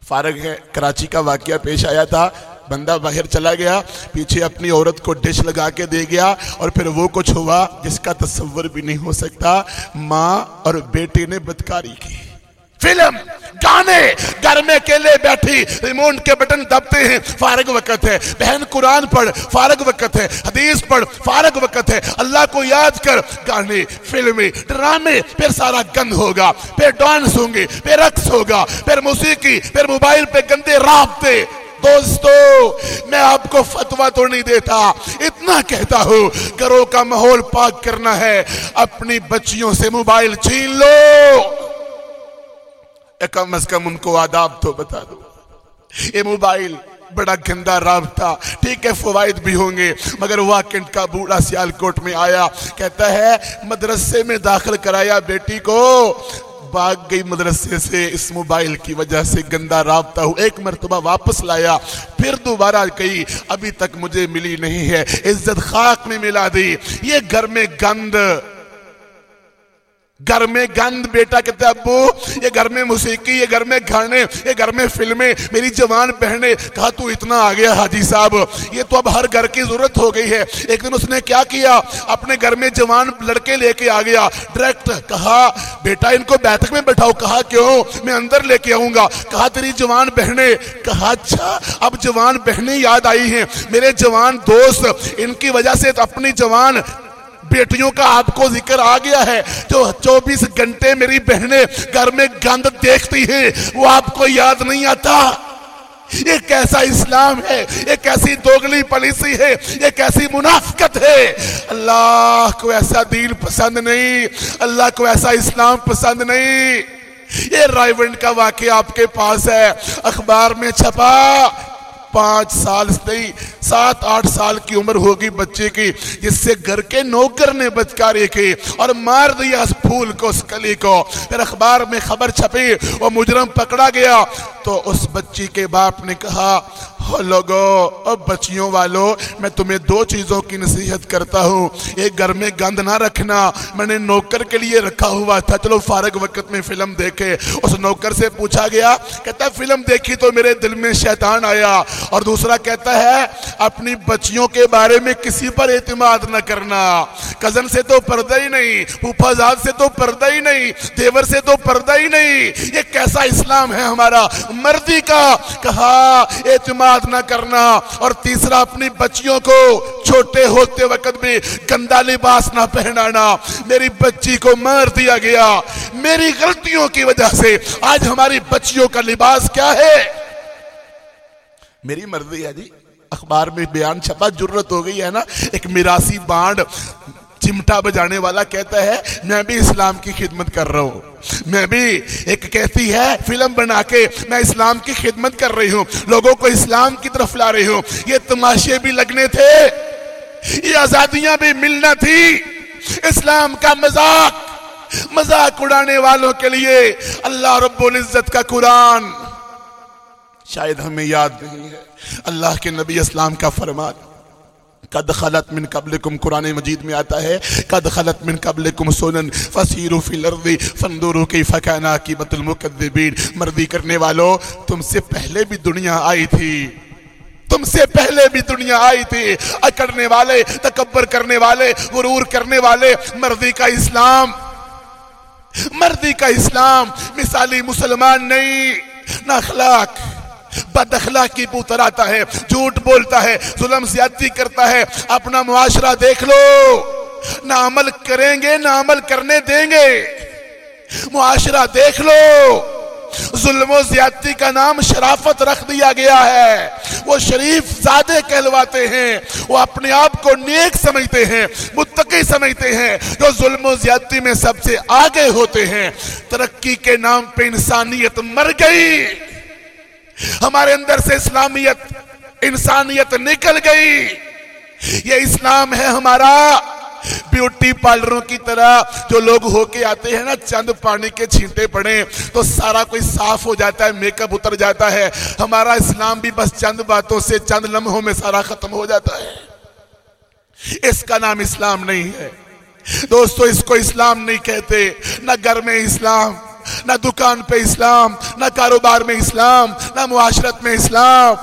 Speaker 2: فارغ ہے، کراچی کا واقعہ پیش آیا تھا۔ بندہ باہر چلا گیا، پیچھے اپنی عورت کو ڈش لگا کے دے گیا اور پھر وہ کچھ ہوا جس کا تصور بھی نہیں ہو سکتا۔ ماں اور بیٹے نے بدکاری کی۔ فلم، گانے، گھر میں اکیلے بیٹھی ریموٹ کے بٹن دبتے ہیں۔ فارغ وقت ہے۔ بہن قرآن پڑھ، فارغ وقت ہے۔ حدیث پڑھ، فارغ وقت ہے۔ اللہ کو یاد کر۔ گانے، فلمیں، ڈرامے، پھر سارا گند ہوگا۔ پھر ڈانس ہوں گے، پھر رقص ہوگا۔ پھر موسیقی، پھر موبائل پہ گندے رابطے۔ دوستو، میں آپ کو فتوہ تو نہیں دیتا، اتنا کہتا ہوں، گھروں کا ماحول پاک کرنا ہے، اپنی بچیوں سے موبائل چھین لو۔ کم از کم ان کو آداب تو بتا دو۔ یہ موبائل بڑا گندا رابطہ، ٹھیک ہے، فوائد بھی ہوں گے، مگر واکنٹ کا بوڑھا سیال کوٹ میں آیا، کہتا ہے، مدرسے میں داخل کرایا بیٹی کو بھاگ گئی مدرسے سے، اس موبائل کی وجہ سے گندا رابطہ ہو، ایک مرتبہ واپس لایا، پھر دوبارہ کہی ابھی تک مجھے ملی نہیں ہے، عزت خاک میں ملا دی، یہ گھر میں گند گھر میں گند بیٹا کہتے ہیں ابو، یہ گھر میں موسیقی، یہ گھر میں گھانے یہ گھر میں فلمیں، میری جوان بہنیں، کہا تو اتنا آ گیا حاجی صاحب، یہ تو اب ہر گھر کی ضرورت ہو گئی ہے۔ ایک دن اس نے کیا کیا؟ اپنے گھر میں جوان لڑکے لے کے آ گیا۔ ڈائریکٹ کہا، بیٹا، ان کو بیٹھک میں بٹھاؤ۔ کہا، کیوں؟ میں اندر لے کے آؤں گا۔ کہا، تیری جوان بہنیں۔ کہا اچھا اب جوان بہنیں یاد آئی ہیں۔ میرے جوان دوست، ان کی وجہ سے اپنی جوان بیٹیوں کا آپ کو ذکر آ گیا ہے جو چوبیس گھنٹے میری بہنیں گھر میں گند دیکھتی ہیں، وہ آپ کو یاد نہیں آتا؟ یہ کیسا اسلام ہے یہ کیسی دوگلی پالیسی ہے یہ کیسی منافقت ہے۔ اللہ کو ایسا دین پسند نہیں، اللہ کو ایسا اسلام پسند نہیں۔ یہ رائیونڈ کا واقعہ آپ کے پاس ہے۔ اخبار میں چھپا پانچ سال نہیں، سات آٹھ سال کی عمر ہوگی بچے کی، جس سے گھر کے نوکر نے بچکاری کی اور مار دیا اس پھول کو، اس کلی کو۔ پھر اخبار میں خبر چھپی، وہ مجرم پکڑا گیا۔ تو اس بچی کے باپ نے کہا لوگو، اب بچیوں والو، میں تمہیں دو چیزوں کی نصیحت کرتا ہوں۔ ایک، گھر میں گند نہ رکھنا۔ میں نے نوکر کے لیے رکھا ہوا تھا۔ چلو، فارغ وقت میں فلم دیکھے۔ اس نوکر سے پوچھا گیا، کہتا، فلم دیکھی تو میرے دل میں شیطان آیا۔ اور دوسرا کہتا ہے، اپنی بچیوں کے بارے میں کسی پر اعتماد نہ کرنا۔ کزن سے تو پردہ ہی نہیں پوپا سے تو پردہ ہی نہیں، دیور سے تو پردہ ہی نہیں۔ یہ کیسا اسلام ہے ہمارا؟ مردی کا کہا، اعتماد نہ کرنا اور تیسرا، اپنی بچیوں کو چھوٹے ہوتے وقت بھی گندا لباس نہ پہنانا۔ میری بچی کو مار دیا گیا۔ میری غلطیوں کی وجہ سے آج ہماری بچیوں کا لباس کیا ہے؟ میری مرضی ہے جی۔ اخبار میں بیان چھپا جرت ہو گئی ہے نا۔ ایک میراسی بانڈ چمٹا بجانے والا کہتا ہے، میں بھی اسلام کی خدمت کر رہا ہوں۔ میں بھی ایک کہتی ہے فلم بنا کے میں اسلام کی خدمت کر رہی ہوں، لوگوں کو اسلام کی طرف لا رہی ہوں۔ یہ تماشے بھی لگنے تھے، یہ آزادیاں بھی ملنا تھی۔ اسلام کا مذاق مذاق اڑانے والوں کے لیے اللہ رب العزت کا قرآن۔ شاید ہمیں یاد نہیں ہے، اللہ کے نبی اسلام کا فرمان۔ قد خلط من قبلکم قرآن مجید میں آتا ہے، قد خلط من قبلکم سنن فسیرو فی الارض فندورو کی فکانا کی بط المقدبین مردی کرنے والو تم سے پہلے بھی دنیا آئی تھی۔ تم سے پہلے بھی دنیا آئی تھی۔ اکڑنے والے، تکبر کرنے والے، غرور کرنے والے، مردی کا اسلام۔ مردی کا اسلام، مثالی مسلمان نہیں نہ اخلاق بد اخلاقی پوتر آتا ہے، جھوٹ بولتا ہے، ظلم زیادتی کرتا ہے۔ اپنا معاشرہ دیکھ لو۔ نہ عمل کریں گے، نہ عمل کرنے دیں گے۔ معاشرہ دیکھ لو۔ ظلم و زیادتی کا نام شرافت رکھ دیا گیا ہے۔ وہ شریف زادے کہلواتے ہیں۔ وہ اپنے آپ کو نیک سمجھتے ہیں، متقی سمجھتے ہیں۔ جو ظلم و زیادتی میں سب سے آگے ہوتے ہیں۔ ترقی کے نام پہ انسانیت مر گئی۔ ہمارے اندر سے اسلامیت، انسانیت نکل گئی۔ یہ اسلام ہے ہمارا بیوٹی پارلروں کی طرح۔ جو لوگ ہو کے آتے ہیں نا، چند پانی کے چھینٹے پڑے، تو سارا کوئی صاف ہو جاتا ہے، میک اپ اتر جاتا ہے۔ ہمارا اسلام بھی بس چند باتوں سے، چند لمحوں میں سارا ختم ہو جاتا ہے۔ اس کا نام اسلام نہیں ہے۔ دوستو، اس کو اسلام نہیں کہتے، نہ گھر میں اسلام۔ نہ دکان پہ اسلام، نہ کاروبار میں اسلام، نہ معاشرت میں اسلام۔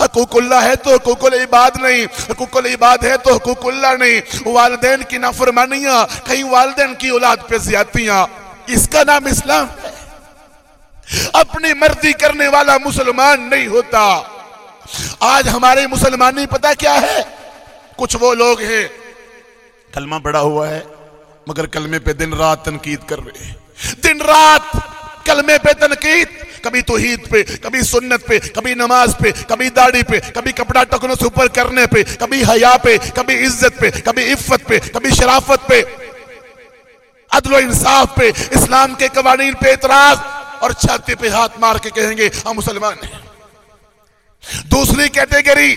Speaker 2: حقوق اللہ ہے تو حقوق العباد نہیں، حقوق العباد ہے تو حقوق اللہ نہیں۔ والدین کی نافرمانیاں، کہیں والدین کی اولاد پہ زیادتیاں۔ اس کا نام اسلام۔ ہے اپنی مرضی کرنے والا مسلمان نہیں ہوتا۔ آج ہمارے مسلمانی پتا کیا ہے؟ کچھ وہ لوگ ہیں۔ کلمہ بڑا ہوا ہے، مگر کلمے پہ دن رات تنقید کر رہے ہیں۔ دن رات کلمے پہ تنقید، کبھی توحید پہ، کبھی سنت پہ، کبھی نماز پہ، کبھی داڑھی پہ، کبھی کپڑا ٹکنو سپر کرنے پہ، کبھی حیا پہ، کبھی عزت پہ، کبھی عفت پہ، کبھی شرافت پہ۔ عدل و انصاف پہ، اسلام کے قوانین پہ اعتراض اور چھاتی پہ ہاتھ مار کے کہیں گے، ہم مسلمان ہیں۔ دوسری کیٹیگری،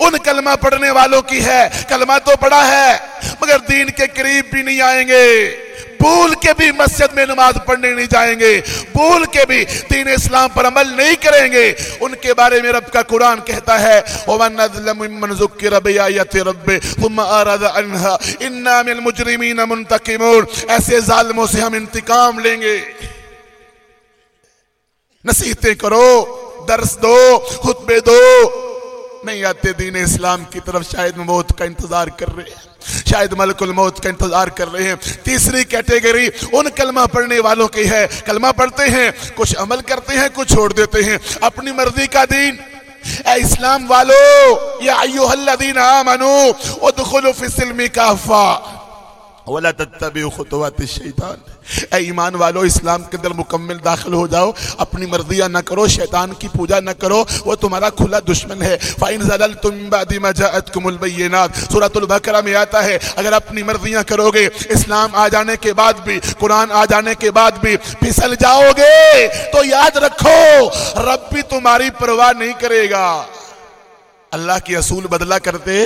Speaker 2: ان کلمہ پڑھنے والوں کی ہے، کلمہ تو پڑھا ہے، مگر دین کے قریب بھی نہیں آئیں گے۔ بھول کے بھی مسجد میں نماز پڑھنے نہیں جائیں گے، بھول کے بھی دین اسلام پر عمل نہیں کریں گے۔ ان کے بارے میں رب کا قرآن کہتا ہے، وَمَنْ نَذْلَمُ مِمَّنْ ذُكِّرَ بِيَایَةِ رَبِّ ثُمَّ آرَدَ عَنْهَا اِنَّا مِنْ الْمُجْرِمِينَ مُنْتَقِمُونَ۔ ایسے ظالموں سے ہم انتقام لیں گے۔ نصیحتیں کرو، درس دو، خطبے دو۔ نہیں آتے دین اسلام کی طرف شاید موت کا انتظار کر رہے ہیں۔ شاید ملک الموت کا انتظار کر رہے ہیں۔ تیسری کیٹیگری ان کلمہ پڑھنے والوں کی ہے۔ کلمہ پڑھتے ہیں، کچھ عمل کرتے ہیں، کچھ چھوڑ دیتے ہیں۔ اپنی مرضی کا دین۔ اے اسلام والو، یا ایوہ الذین آمنو، ادخلوا فی السلم کافا ولا تتبعوا خطوات الشیطان۔ اے ایمان والو، اسلام کے اندر مکمل داخل ہو جاؤ، اپنی مرضیاں نہ کرو، شیطان کی پوجا نہ کرو، وہ تمہارا کھلا دشمن ہے۔ فَإِن زَلَلْتُمْ بَعْدِ مَا الْبَيِّنَاتِ۔ سورة البقرہ میں آتا ہے، اگر اپنی مرضیاں کرو گے، اسلام آ جانے کے بعد بھی، قرآن آ جانے کے بعد بھی پھسل جاؤ گے، تو یاد رکھو، رب بھی تمہاری پرواہ نہیں کرے گا۔ اللہ کی اصول بدلا کرتے،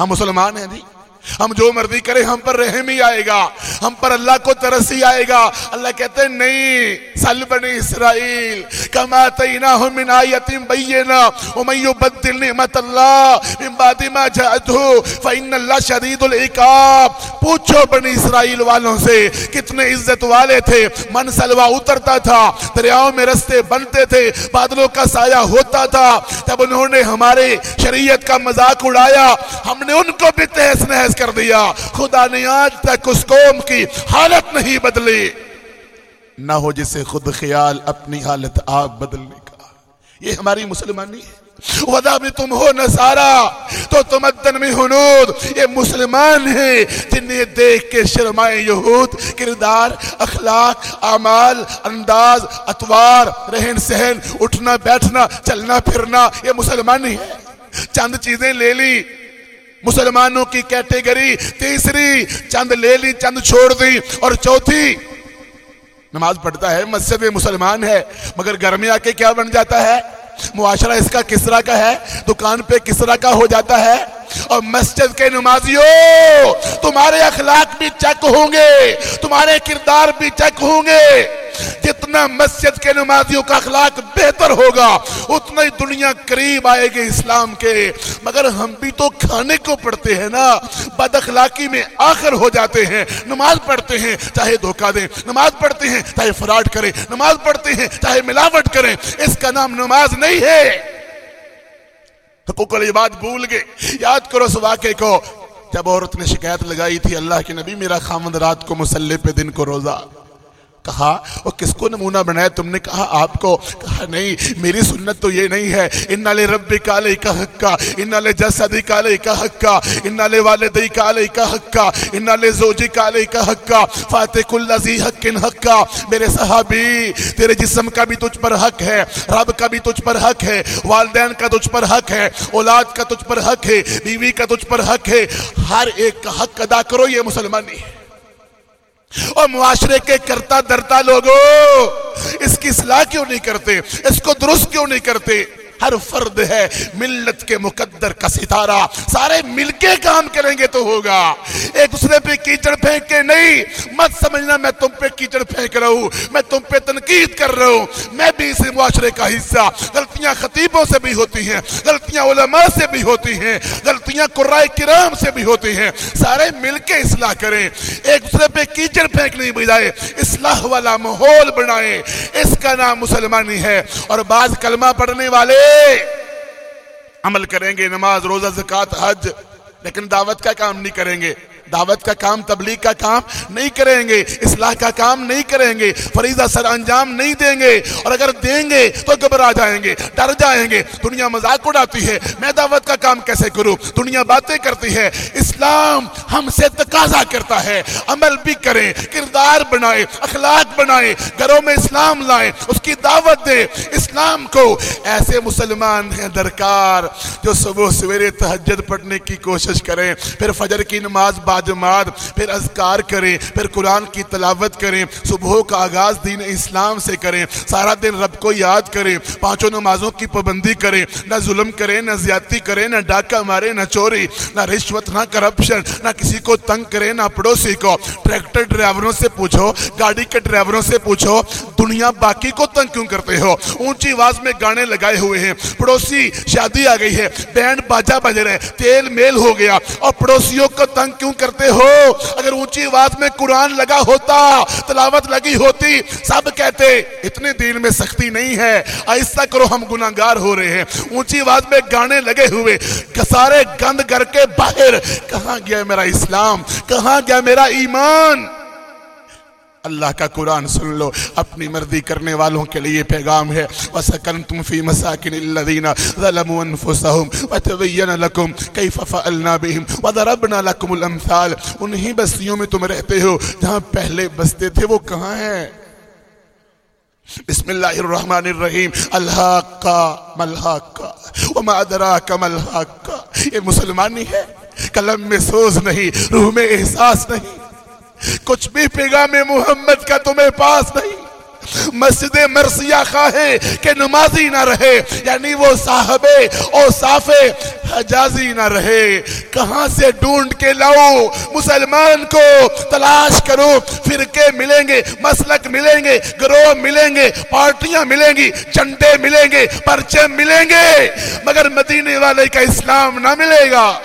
Speaker 2: ہم مسلمان ہیں جی۔ ہم جو مرضی کریں ہم پر رحم ہی آئے گا، ہم پر اللہ کو ترس ہی آئے گا۔ اللہ کہتے ہیں، نہیں، سل بنی اسرائیل، کما تیناہم من آیتیم بینا ومن یبدل نعمت اللہ من بعد ما جاءتہ، فإن اللہ شدید العقاب۔ پوچھو بنی اسرائیل والوں سے، کتنے عزت والے تھے۔ من سلوہ اترتا تھا، دریاؤں میں رستے بنتے تھے، بادلوں کا سایہ ہوتا تھا۔ تب انہوں نے ہمارے شریعت کا مذاق اڑایا۔ ہم نے ان کو بھی تحس نحس کر دیا۔ خدا نے آج تک اس قوم کی حالت نہیں بدلی۔ نہ ہو جسے خود خیال اپنی حالت آپ بدلنے کا۔ یہ ہماری مسلمانی ہے۔ ودا میں تم ہو نصارا تو تمدن میں ہنود یہ مسلمان ہیں جنہیں دیکھ کے شرمائے یہود۔ کردار، اخلاق، اعمال، انداز، اتوار، رہن سہن، اٹھنا بیٹھنا، چلنا پھرنا۔ یہ مسلمانی ہے چند چیزیں لے لی۔ مسلمانوں کی کیٹیگری تیسری، چند لے لی، چند چھوڑ دی۔ اور چوتھی، نماز پڑھتا ہے، مسجد مسلمان ہے، مگر گھر میں آ کے کیا بن جاتا ہے؟ معاشرہ اس کا کس طرح کا ہے؟ دکان پہ کس طرح کا ہو جاتا ہے؟ اور مسجد کے نمازیوں، تمہارے اخلاق بھی چیک ہوں گے، تمہارے کردار بھی چیک ہوں گے۔ جتنا مسجد کے نمازیوں کا اخلاق بہتر ہوگا، اتنا ہی دنیا قریب آئے گی اسلام کے۔ مگر ہم بھی تو کھانے کو پڑھتے ہیں نا، بد اخلاقی میں آخر ہو جاتے ہیں۔ نماز پڑھتے ہیں، چاہے دھوکہ دیں، نماز پڑھتے ہیں، چاہے فراڈ کریں، نماز پڑھتے ہیں، چاہے ملاوٹ کریں۔ اس کا نام نماز نہیں ہے۔ حقوق العباد بھول گئے۔ یاد کرو اس واقعے کو۔ جب عورت نے شکایت لگائی تھی اللہ کے نبی، میرا خامد رات کو مسلح پہ دن کو روزہ۔ کہا وہ کس کو نمونہ بنایا تم نے کہا آپ کو کہا نہیں، میری سنت تو یہ نہیں ہے انہ لے رب کا لے کا حق کا انہ لے جسدی کا لے کا حق کا انہ لے والدی کا لے کا حق کا انہ لے زوجی کا لے کا حق کا فاتح کل حق ان حق کا میرے صحابی، تیرے جسم کا بھی تجھ پر حق ہے، رب کا بھی تجھ پر حق ہے، والدین کا تجھ پر حق ہے، اولاد کا تجھ پر حق ہے، بیوی کا تجھ پر حق ہے۔ ہر ایک کا حق ادا کرو، یہ مسلمانی ہے۔ اور معاشرے کے کرتا درتا لوگوں اس کی اصلاح کیوں نہیں کرتے؟ اس کو درست کیوں نہیں کرتے؟ ہر فرد ہے ملت کے مقدر کا ستارہ۔ سارے مل کے کام کریں گے تو ہوگا۔ ایک دوسرے پہ کیچڑ پھینک کے نہیں۔ مت سمجھنا میں تم پہ کیچڑ پھینک رہا ہوں۔ میں تم پہ تنقید کر رہا ہوں۔ میں بھی اسی معاشرے کا حصہ۔ غلطیاں خطیبوں سے بھی ہوتی ہیں۔ غلطیاں علماء سے بھی ہوتی ہیں۔ غلطیاں قرائے کرام سے بھی ہوتی ہیں۔ سارے مل کے اصلاح کریں۔ ایک دوسرے پہ کیچڑ پھینکنے بجائے۔ اصلاح والا ماحول بنائیں۔ اس کا نام مسلمانی ہے۔ اور بعض کلمہ پڑھنے والے عمل کریں گے نماز روزہ زکات حج لیکن دعوت کا کام نہیں کریں گے۔ دعوت کا کام، تبلیغ کا کام نہیں کریں گے، اصلاح کا کام نہیں کریں گے، فریضہ سر انجام نہیں دیں گے۔ اور اگر دیں گے تو گھبرا جائیں گے، ڈر جائیں گے۔ دنیا مذاق اڑاتی ہے، میں دعوت کا کام کیسے کروں؟ دنیا باتیں کرتی ہے، اسلام ہم سے تقاضا کرتا ہے۔ عمل بھی کریں، کردار بنائے اخلاق بنائے گھروں میں اسلام لائیں، اس کی دعوت دیں۔ اسلام کو ایسے مسلمان ہیں درکار جو صبح سویرے تہجد پڑھنے کی کوشش کریں، پھر فجر کی نماز بات جماعت پھر اذکار کریں، پھر قرآن کی تلاوت کریں، صبح کا آغاز دین اسلام سے کریں، سارا دن رب کو یاد کریں، پانچوں نمازوں کی پابندی کریں، نہ ظلم کریں، نہ زیادتی کریں، نہ ڈاکہ مارے نہ چوری نہ رشوت، نہ کرپشن نہ کسی کو تنگ کریں، نہ پڑوسی کو۔ ٹریکٹر ڈرائیوروں سے پوچھو، گاڑی کے ڈرائیوروں سے پوچھو، دنیا باقی کو تنگ کیوں کرتے ہو؟ اونچی آواز میں گانے لگائے ہوئے ہیں، پڑوسی شادی آ گئی ہے، بینڈ باجا بج رہے تیل میل ہو گیا اور پڑوسیوں کو تنگ کیوں کرتے ہو۔ اگر اونچی آواز میں قرآن لگا ہوتا، تلاوت لگی ہوتی، سب کہتے، اتنے دین میں سختی نہیں ہے۔ آہستہ کرو، ہم گناہگار ہو رہے ہیں۔ اونچی آواز میں گانے لگے ہوئے سارے گند کر کے باہر، کہاں گیا میرا اسلام؟ کہاں گیا میرا ایمان؟ اللہ کا قرآن سن لو۔ اپنی مرضی کرنے والوں کے لیے پیغام ہے۔ وَسَكَنْتُمْ فِي مَسَاكِنِ الَّذِينَ ظَلَمُوا أَنفُسَهُمْ وَتَبَيَّنَ لَكُمْ كَيْفَ فَعَلْنَا بِهِمْ وَضَرَبْنَا لَكُمُ الْأَمْثَالِ۔ انہی بستیوں میں تم رہتے ہو۔ جہاں پہلے بستے تھے وہ کہاں ہیں؟ بسم اللہ الرحمن الرحیم۔ الحاقہ ملحاقہ۔ وما ادراک ملحاقہ۔ یہ مسلمانی ہے؟ قلم میں سوز نہیں، روح میں احساس نہیں۔ کچھ بھی پیغام محمد کا تمہیں پاس نہیں۔ مسجد مرسیہ خواہے کہ نمازی نہ رہے یعنی وہ صاحب او صاف حجازی نہ رہے۔ کہاں سے ڈھونڈ کے لاؤ؟ مسلمان کو تلاش کرو، فرقے ملیں گے، مسلک ملیں گے، گروہ ملیں گے، پارٹیاں ملیں گی چنڈے ملیں گے پرچے ملیں گے۔ مگر مدینے والے کا اسلام نہ ملے گا۔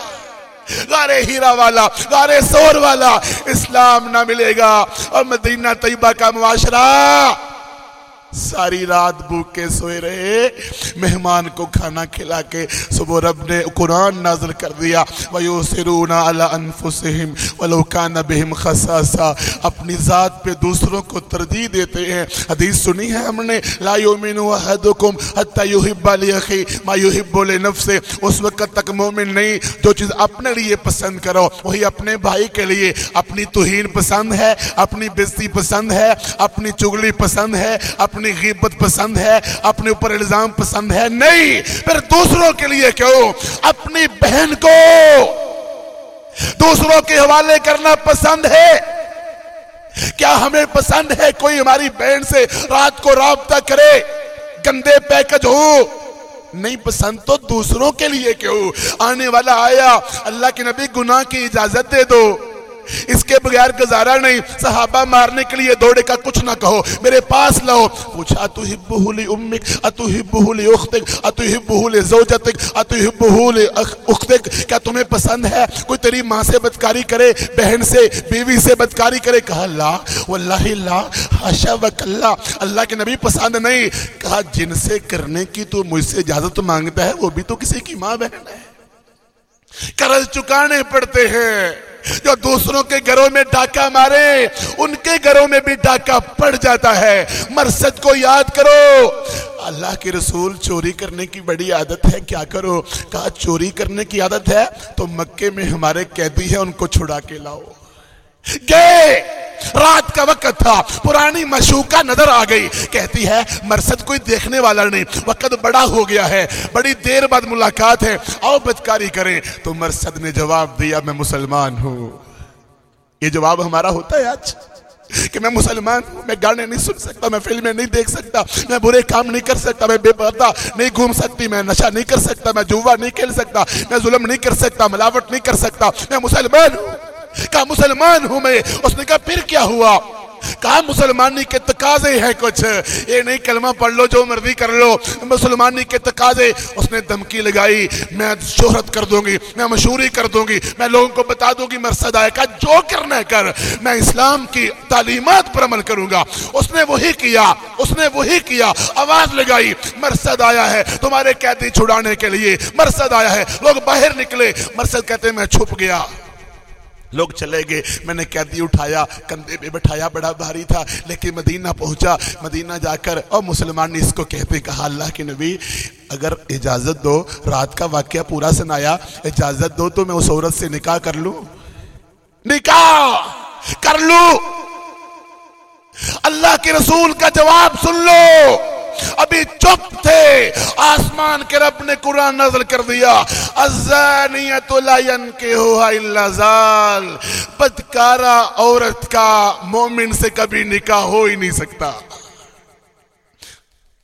Speaker 2: غارے ہیرا والا، غارے سور والا، اسلام نہ ملے گا اور مدینہ طیبہ کا معاشرہ ساری رات بھوک کے سوئے رہے، مہمان کو کھانا کھلا کے صبح رب نے قرآن نازل کر دیا۔ وَيُوسِرُونَ عَلَىٰ أَنفُسِهِمْ وَلَوْ كَانَ بِهِمْ خَسَاسًا اپنی ذات پہ دوسروں کو ترجیح دیتے ہیں۔ حدیث سنی ہے ہم نے، لا يُؤْمِنُ أَحَدُكُمْ حَتَّى يُحِبَّ لِيَخِي مَا يُحِبُّ لِنَفْسِ اس وقت تک مومن نہیں، جو چیز اپنے لیے پسند کرو، وہی اپنے بھائی کے لیے۔ اپنی توہین پسند ہے، اپنی بزتی پسند ہے، اپنی چگلی پسند ہے، اپنی اپنی غیبت پسند ہے، اپنے اوپر الزام پسند ہے۔ نہیں، پھر دوسروں کے لیے کیوں اپنی بہن کو۔ دوسروں کے حوالے کرنا پسند ہے۔ کیا ہمیں پسند ہے کوئی ہماری بہن سے رات کو رابطہ کرے، گندے پیکج ہو؟ نہیں پسند تو دوسروں کے لیے کیوں آنے والا آیا، اللہ کے نبی گناہ کی اجازت دے دو۔ اس کے بغیر گزارا نہیں۔ صحابہ مارنے کے لیے دوڑے کا کچھ نہ کہو۔ میرے پاس لاؤ۔ پوچھا اتوہبہو لی امک اتوہبہو لی اختک اتوہبہو لی زوجتک اتوہبہو لی اختک؟ کیا تمہیں پسند ہے؟ کوئی تیری ماں سے بدکاری کرے، بہن سے، بیوی سے بدکاری کرے؟ کہا، لا، واللہ لا، حاشا وکلا اللہ کے نبی پسند نہیں۔ کہا، جن سے کرنے کی تو مجھ سے اجازت مانگتا ہے، وہ بھی تو کسی کی ماں بہن ہے۔ کرل چکانے پڑتے ہیں۔ جو دوسروں کے گھروں میں ڈاکہ مارے، ان کے گھروں میں بھی ڈاکہ پڑ جاتا ہے۔ مرسد کو یاد کرو۔ اللہ کے رسول چوری کرنے کی بڑی عادت ہے، کیا کرو؟ کہا چوری کرنے کی عادت ہے، تو مکے میں ہمارے قیدی ہیں، ان کو چھڑا کے لاؤ۔ گئے۔ رات کا وقت تھا۔ پرانی مشوقہ نظر آ گئی۔ کہتی ہے، مرسد کوئی دیکھنے والا نہیں۔ وقت بڑا ہو گیا ہے۔ بڑی دیر بعد ملاقات ہے۔ آؤ بدکاری کریں۔ تو مرسد نے جواب دیا، میں مسلمان ہوں۔ یہ جواب ہمارا ہوتا ہے آج؟ کہ میں مسلمان ہوں، میں گانے نہیں سن سکتا، میں فلمیں نہیں دیکھ سکتا، میں برے کام نہیں کر سکتا، میں بے پردہ نہیں گھوم سکتی، میں نشہ نہیں کر سکتا، میں جوا نہیں کھیل سکتا، میں ظلم نہیں کر سکتا، ملاوٹ نہیں کر سکتا، میں مسلمان ہوں۔ کہا مسلمان ہوں میں، اس نے کہا پھر کیا ہوا؟ کہا مسلمانی کے تقاضے ہیں کچھ۔ یہ نہیں کلمہ پڑھ لو، جو مرضی کر لو۔ مسلمانی کے تقاضے، اس نے دھمکی لگائی۔ میں شہرت کر دوں گی، میں مشہوری کر دوں گی، میں لوگوں کو بتا دوں گی مرسد آئے کہا، جو کرنا کر۔ میں اسلام کی تعلیمات پر عمل کروں گا۔ اس نے وہی کیا، اس نے وہی کیا۔ آواز لگائی مرسد آیا ہے تمہارے قیدی چھڑانے کے لیے۔ مرسد آیا ہے، لوگ باہر نکلے۔ مرسد کہتے ہیں، میں چھپ گیا۔ لوگ چلے گئے۔ میں نے قیدی اٹھایا، کندھے پہ بٹھایا، بڑا بھاری تھا، لیکن مدینہ پہنچا۔ مدینہ جا کر، اور مسلمان نے اس کو کہتے کہا، اللہ کے نبی، اگر اجازت دو، رات کا واقعہ پورا سنایا، اجازت دو تو میں اس عورت سے نکاح کر لوں۔ نکاح کر لوں۔ اللہ کے رسول کا جواب سن لو۔ ابھی چپ تھے۔ آسمان کے رب نے قرآن نظر کر دیا۔ الزانیت لا ینکہوها الا زال بدکارا عورت کا مومن سے کبھی نکاح ہو ہی نہیں سکتا۔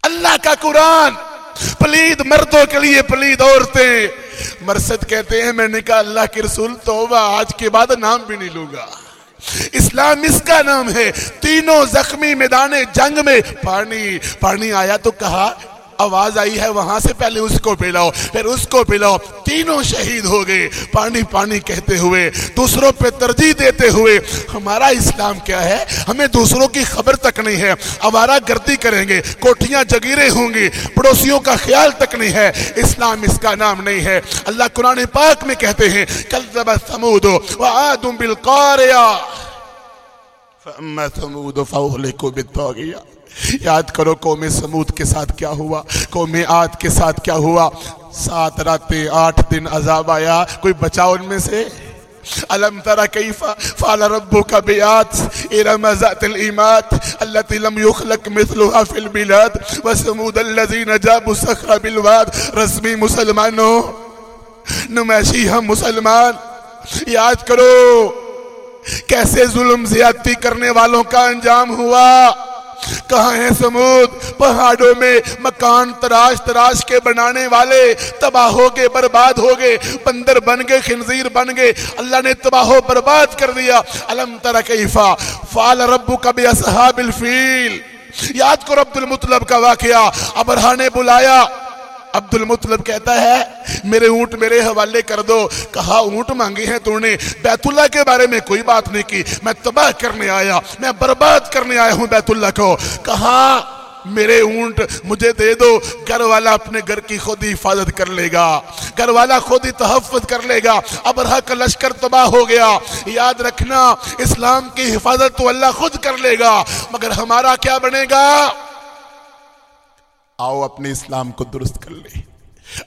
Speaker 2: اللہ کا قرآن۔ پلید مردوں کے لیے پلید عورتیں۔ مرسد کہتے ہیں، میں نے کہا اللہ کے رسول توبہ آج کے بعد نام بھی نہیں لوں گا۔ اسلام اس کا نام ہے، تینوں زخمی میدان جنگ میں، پانی پانی آیا تو کہا آواز آئی ہے، وہاں سے پہلے اس کو پلاؤ، پھر اس کو پلاؤ۔ تینوں شہید ہو گئے۔ پانی پانی کہتے ہوئے، دوسروں پہ ترجیح دیتے ہوئے۔ ہمارا اسلام کیا ہے؟ ہمیں دوسروں کی خبر تک نہیں ہے۔ ہمارا گردی کریں گے، کوٹھیاں جگیرے ہوں گی پڑوسیوں کا خیال تک نہیں ہے۔ اسلام اس کا نام نہیں ہے۔ اللہ قرآن پاک میں کہتے ہیں کل سمود وعادم بالقاریا فَأَمَّا ثَمُودُ فَأُهْلِكُوا بِالطَّاغِيَةِ۔ یاد کرو قوم سمود کے ساتھ کیا ہوا، قوم آد کے ساتھ کیا ہوا؟ سات راتیں آٹھ دن عذاب آیا، کوئی بچاؤ ان میں سے؟ علم ترى كيف فعل ربك بآت إرم ذات الإيمات التي لم يخلق مثلها في البلاد وثمود الذين جابوا الصخر بالواد. رسمی مسلمانوں نمائشی ہم مسلمان، یاد کرو کیسے ظلم زیادتی کرنے والوں کا انجام ہوا؟ کہاں ہیں سمود؟ پہاڑوں میں مکان تراش تراش کے بنانے والے تباہ ہو گئے، برباد ہو گئے، بندر بن گئے، خنزیر بن گئے۔ اللہ نے تباہ و برباد کر دیا۔ علم تر کیفا فال ربو کبھی اصحاب الفیل۔ یاد کرو عبد المطلب کا واقعہ ابرہ نے بلایا۔ عبد المطلب کہتا ہے، میرے اونٹ میرے حوالے کر دو۔ کہا، اونٹ مانگی ہیں تو نے بیت اللہ کے بارے میں کوئی بات نہیں کی۔ میں تباہ کرنے آیا، میں برباد کرنے آیا ہوں بیت اللہ کو۔ کہا، میرے اونٹ مجھے دے دو گھر والا اپنے گھر کی خود ہی حفاظت کر لے گا۔ گھر والا خود ہی تحفظ کر لے گا۔ اب کا لشکر تباہ ہو گیا۔ یاد رکھنا، اسلام کی حفاظت تو اللہ خود کر لے گا، مگر ہمارا کیا بنے گا؟ آؤ اپنے اسلام کو درست کر لیں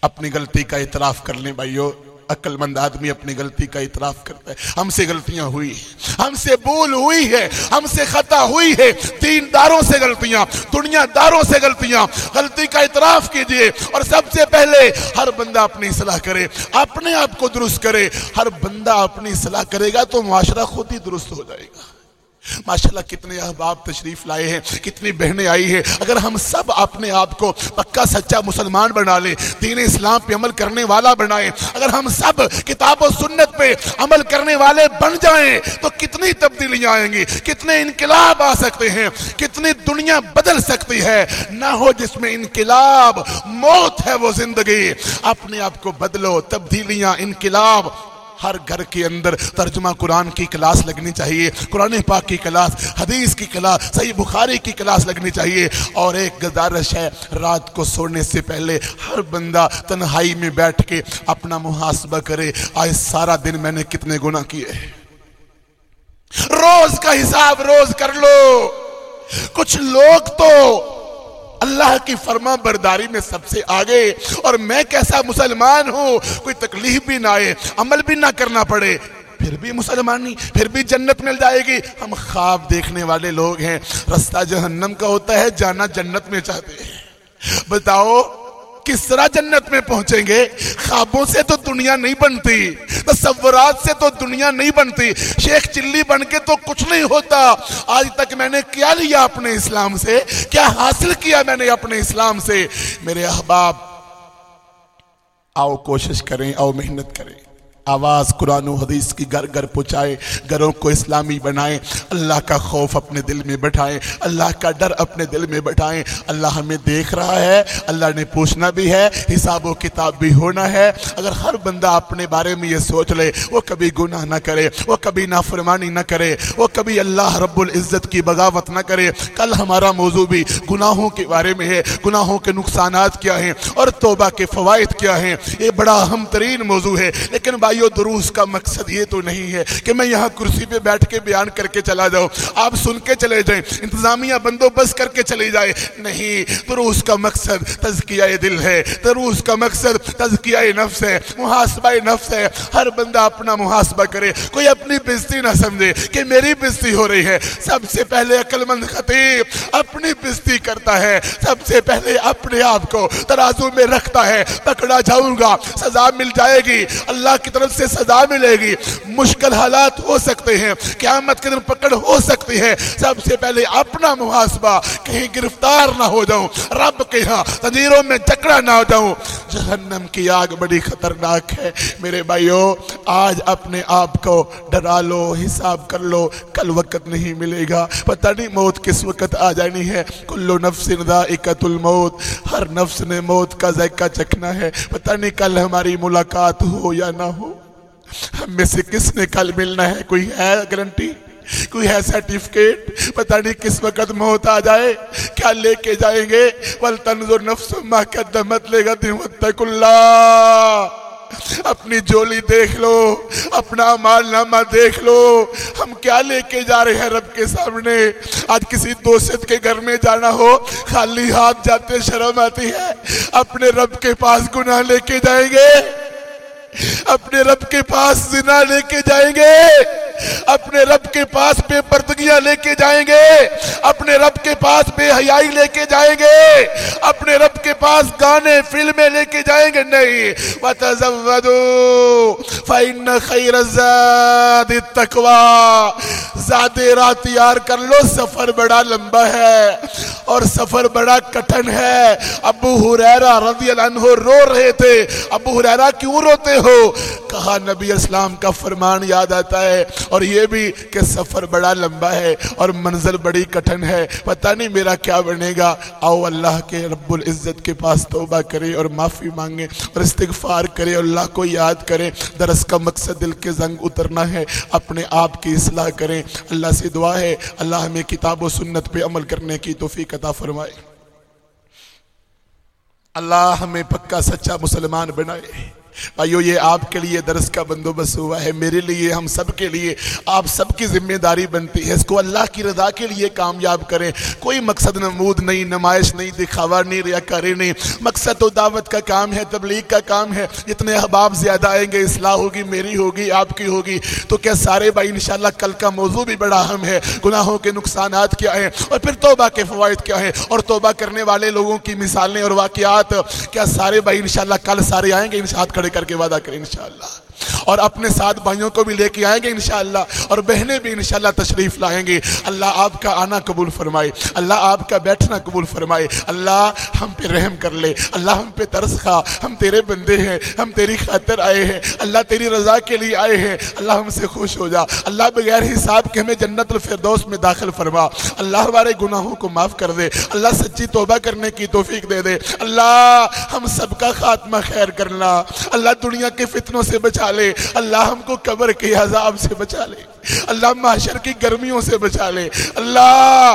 Speaker 2: اپنی غلطی کا اعتراف کر لیں بھائیو عقل مند آدمی اپنی غلطی کا اعتراف کرتا ہے۔ ہم سے غلطیاں ہوئی ہم سے بول ہوئی ہے، ہم سے خطا ہوئی ہے۔ تین داروں سے غلطیاں، دنیا داروں سے غلطیاں۔ غلطی کا اعتراف کیجیے اور سب سے پہلے ہر بندہ اپنی اصلاح کرے، اپنے آپ کو درست کرے۔ ہر بندہ اپنی اصلاح کرے گا تو معاشرہ خود ہی درست ہو جائے گا۔ ماشاءاللہ کتنے احباب تشریف لائے ہیں، کتنی بہنیں آئی ہیں۔ اگر ہم سب اپنے آپ کو پکا سچا مسلمان بنا لیں، دین اسلام پہ عمل کرنے والا بنائیں، اگر ہم سب کتاب و سنت پہ عمل کرنے والے بن جائیں، تو کتنی تبدیلیاں آئیں گی، کتنے انقلاب آ سکتے ہیں، کتنی دنیا بدل سکتی ہے۔ نہ ہو جس میں انقلاب، موت ہے وہ زندگی۔ اپنے آپ کو بدلو، تبدیلیاں، انقلاب ہر گھر کے اندر ترجمہ قرآن کی کلاس لگنی چاہیے، قرآن پاک کی کلاس، حدیث کی کلاس، صحیح بخاری کی کلاس لگنی چاہیے۔ اور ایک گزارش ہے، رات کو سونے سے پہلے ہر بندہ تنہائی میں بیٹھ کے اپنا محاسبہ کرے، آج سارا دن میں نے کتنے گناہ کیے روز کا حساب روز کر لو۔ کچھ لوگ تو اللہ کی فرما برداری میں سب سے آگے اور میں کیسا مسلمان ہوں، کوئی تکلیف بھی نہ آئے، عمل بھی نہ کرنا پڑے، پھر بھی مسلمانی پھر بھی جنت مل جائے گی۔ ہم خواب دیکھنے والے لوگ ہیں، رستہ جہنم کا ہوتا ہے، جانا جنت میں چاہتے ہیں۔ بتاؤ کس طرح جنت میں پہنچیں گے؟ خوابوں سے تو دنیا نہیں بنتی، تصورات سے تو دنیا نہیں بنتی۔ شیخ چلی بن کے تو کچھ نہیں ہوتا۔ آج تک میں نے کیا لیا اپنے اسلام سے؟ کیا حاصل کیا میں نے اپنے اسلام سے؟ میرے احباب، آؤ کوشش کریں، آؤ محنت کریں۔ آواز قرآن و حدیث کی گھر گھر پہنچائے، گھروں کو اسلامی بنائیں اللہ کا خوف اپنے دل میں بٹھائیں اللہ کا ڈر اپنے دل میں بٹھائیں اللہ ہمیں دیکھ رہا ہے، اللہ نے پوچھنا بھی ہے، حساب و کتاب بھی ہونا ہے۔ اگر ہر بندہ اپنے بارے میں یہ سوچ لے، وہ کبھی گناہ نہ کرے، وہ کبھی نافرمانی نہ کرے، وہ کبھی اللہ رب العزت کی بغاوت نہ کرے۔ کل ہمارا موضوع بھی گناہوں کے بارے میں ہے، گناہوں کے نقصانات کیا ہیں اور توبہ کے فوائد کیا ہیں۔ یہ بڑا اہم ترین موضوع ہے، لیکن بھائی بھائیو، دروس کا مقصد یہ تو نہیں ہے کہ میں یہاں کرسی پہ بیٹھ کے بیان کر کے چلا جاؤں، آپ سن کے چلے جائیں، انتظامیہ بندوبست کر کے چلی جائے۔ نہیں، دروس کا مقصد تزکیہ دل ہے۔ دروس کا مقصد تزکیہ نفس ہے، محاسبہ نفس ہے۔ ہر بندہ اپنا محاسبہ کرے۔ کوئی اپنی بزتی نہ سمجھے کہ میری بزتی ہو رہی ہے۔ سب سے پہلے عقل مند خطیب اپنی بزتی کرتا ہے۔ سب سے پہلے اپنے آپ کو ترازو میں رکھتا ہے۔ پکڑا جاؤں گا، سزا مل جائے گی۔ اللہ کی طرف طرف سے سزا ملے گی۔ مشکل حالات ہو سکتے ہیں، قیامت کے دن پکڑ ہو سکتی ہے۔ سب سے پہلے اپنا محاسبہ، کہیں گرفتار نہ ہو جاؤں، رب کے ہاں تنجیروں میں جکڑا نہ ہو جاؤں۔ جہنم کی آگ بڑی خطرناک ہے۔ میرے بھائیو، آج اپنے آپ کو ڈرا لو، حساب کر لو، کل وقت نہیں ملے گا۔ پتہ نہیں موت کس وقت آ جانی ہے۔ کلو نفس ذائقت الموت، ہر نفس نے موت کا ذائقہ چکھنا ہے۔ پتہ نہیں کل ہماری ملاقات ہو یا نہ ہو۔ ہم میں سے کس نے کل ملنا ہے؟ کوئی ہے گارنٹی؟ کوئی ہے سرٹیفکیٹ پتہ نہیں کس وقت موت آ جائے، کیا لے کے جائیں گے؟ وَلْتَنْظُرْ نَفْسُ مَا قَدَّمَتْ لِغَدٍ وَاتَّقُ اللَّهِ۔ اپنی جولی دیکھ لو، اپنا مال نامہ دیکھ لو۔ ہم کیا لے کے جا رہے ہیں رب کے سامنے؟ آج کسی دوست کے گھر میں جانا ہو، خالی ہاتھ جاتے شرم آتی ہے۔ اپنے رب کے پاس گناہ لے کے جائیں گے۔ اپنے رب کے پاس زنا لے کے جائیں گے۔ اپنے رب کے پاس بے پردگیاں لے کے جائیں گے، اپنے رب کے پاس بے حیائی لے کے جائیں گے، اپنے رب کے پاس گانے فلمیں لے کے جائیں گے، نہیں۔ وَتَزَوَّدُوا فَإِنَّ خَيْرَ الزَّادِ التَّقْوَى۔ زاد رات تیار کر لو، سفر بڑا لمبا ہے اور سفر بڑا کٹن ہے۔ ابو حریرہ رضی اللہ عنہ رو رہے تھے۔ ابو حریرہ کیوں روتے ہو؟ کہا نبی اسلام کا فرمان یاد آتا ہے۔ اور یہ بھی کہ سفر بڑا لمبا ہے اور منزل بڑی کٹن ہے۔ پتہ نہیں میرا کیا بنے گا۔ آؤ اللہ کے رب العزت کے پاس توبہ کرے اور معافی مانگے اور استغفار کرے اور اللہ کو یاد کرے درس کا مقصد دل کے زنگ اترنا ہے۔ اپنے آپ کی اصلاح کریں۔ اللہ سے دعا ہے۔ اللہ ہمیں کتاب و سنت پہ عمل کرنے کی توفیق عطا فرمائے۔ اللہ ہمیں پکا سچا مسلمان بنائے۔ بھائیو یہ آپ کے لیے درس کا بندوبست ہوا ہے، میرے لیے، ہم سب کے لیے۔ آپ سب کی ذمہ داری بنتی ہے، اس کو اللہ کی رضا کے لیے کامیاب کریں۔ کوئی مقصد نمود نہیں، نمائش نہیں، دکھاوا نہیں، ریاکاری نہیں۔ مقصد تو دعوت کا کام ہے، تبلیغ کا کام ہے۔ جتنے احباب زیادہ آئیں گے، اصلاح ہوگی، میری ہوگی، آپ کی ہوگی۔ تو کیا سارے بھائی انشاءاللہ کل کا موضوع بھی بڑا اہم ہے، گناہوں کے نقصانات کیا ہیں اور پھر توبہ کے فوائد کیا ہیں؟ اور توبہ کرنے والے لوگوں کی مثالیں اور واقعات، کیا سارے بھائی انشاءاللہ کل سارے آئیں گے انشاءات کھڑے کر کے وعدہ کریں انشاءاللہ۔ اور اپنے ساتھ بھائیوں کو بھی لے کے آئیں گے انشاءاللہ، اور بہنیں بھی انشاءاللہ تشریف لائیں گے۔ اللہ آپ کا آنا قبول فرمائے، اللہ آپ کا بیٹھنا قبول فرمائے۔ اللہ ہم پہ رحم کر لے، اللہ ہم پہ ترس خواہ۔ ہم تیرے بندے ہیں، ہم تیری خاطر آئے ہیں۔ اللہ تیری رضا کے لیے آئے ہیں۔ اللہ ہم سے خوش ہو جا۔ اللہ بغیر حساب کے ہمیں جنت الفردوس میں داخل فرما۔ اللہ ہمارے گناہوں کو معاف کر دے۔ اللہ سچی توبہ کرنے کی توفیق دے دے۔ اللہ ہم سب کا خاتمہ خیر کرنا۔ اللہ دنیا کے فتنوں سے بچا لے۔ اللہ ہم کو قبر کے عذاب سے بچا لے۔ اللہ معاشر کی گرمیوں سے بچا لے۔ اللہ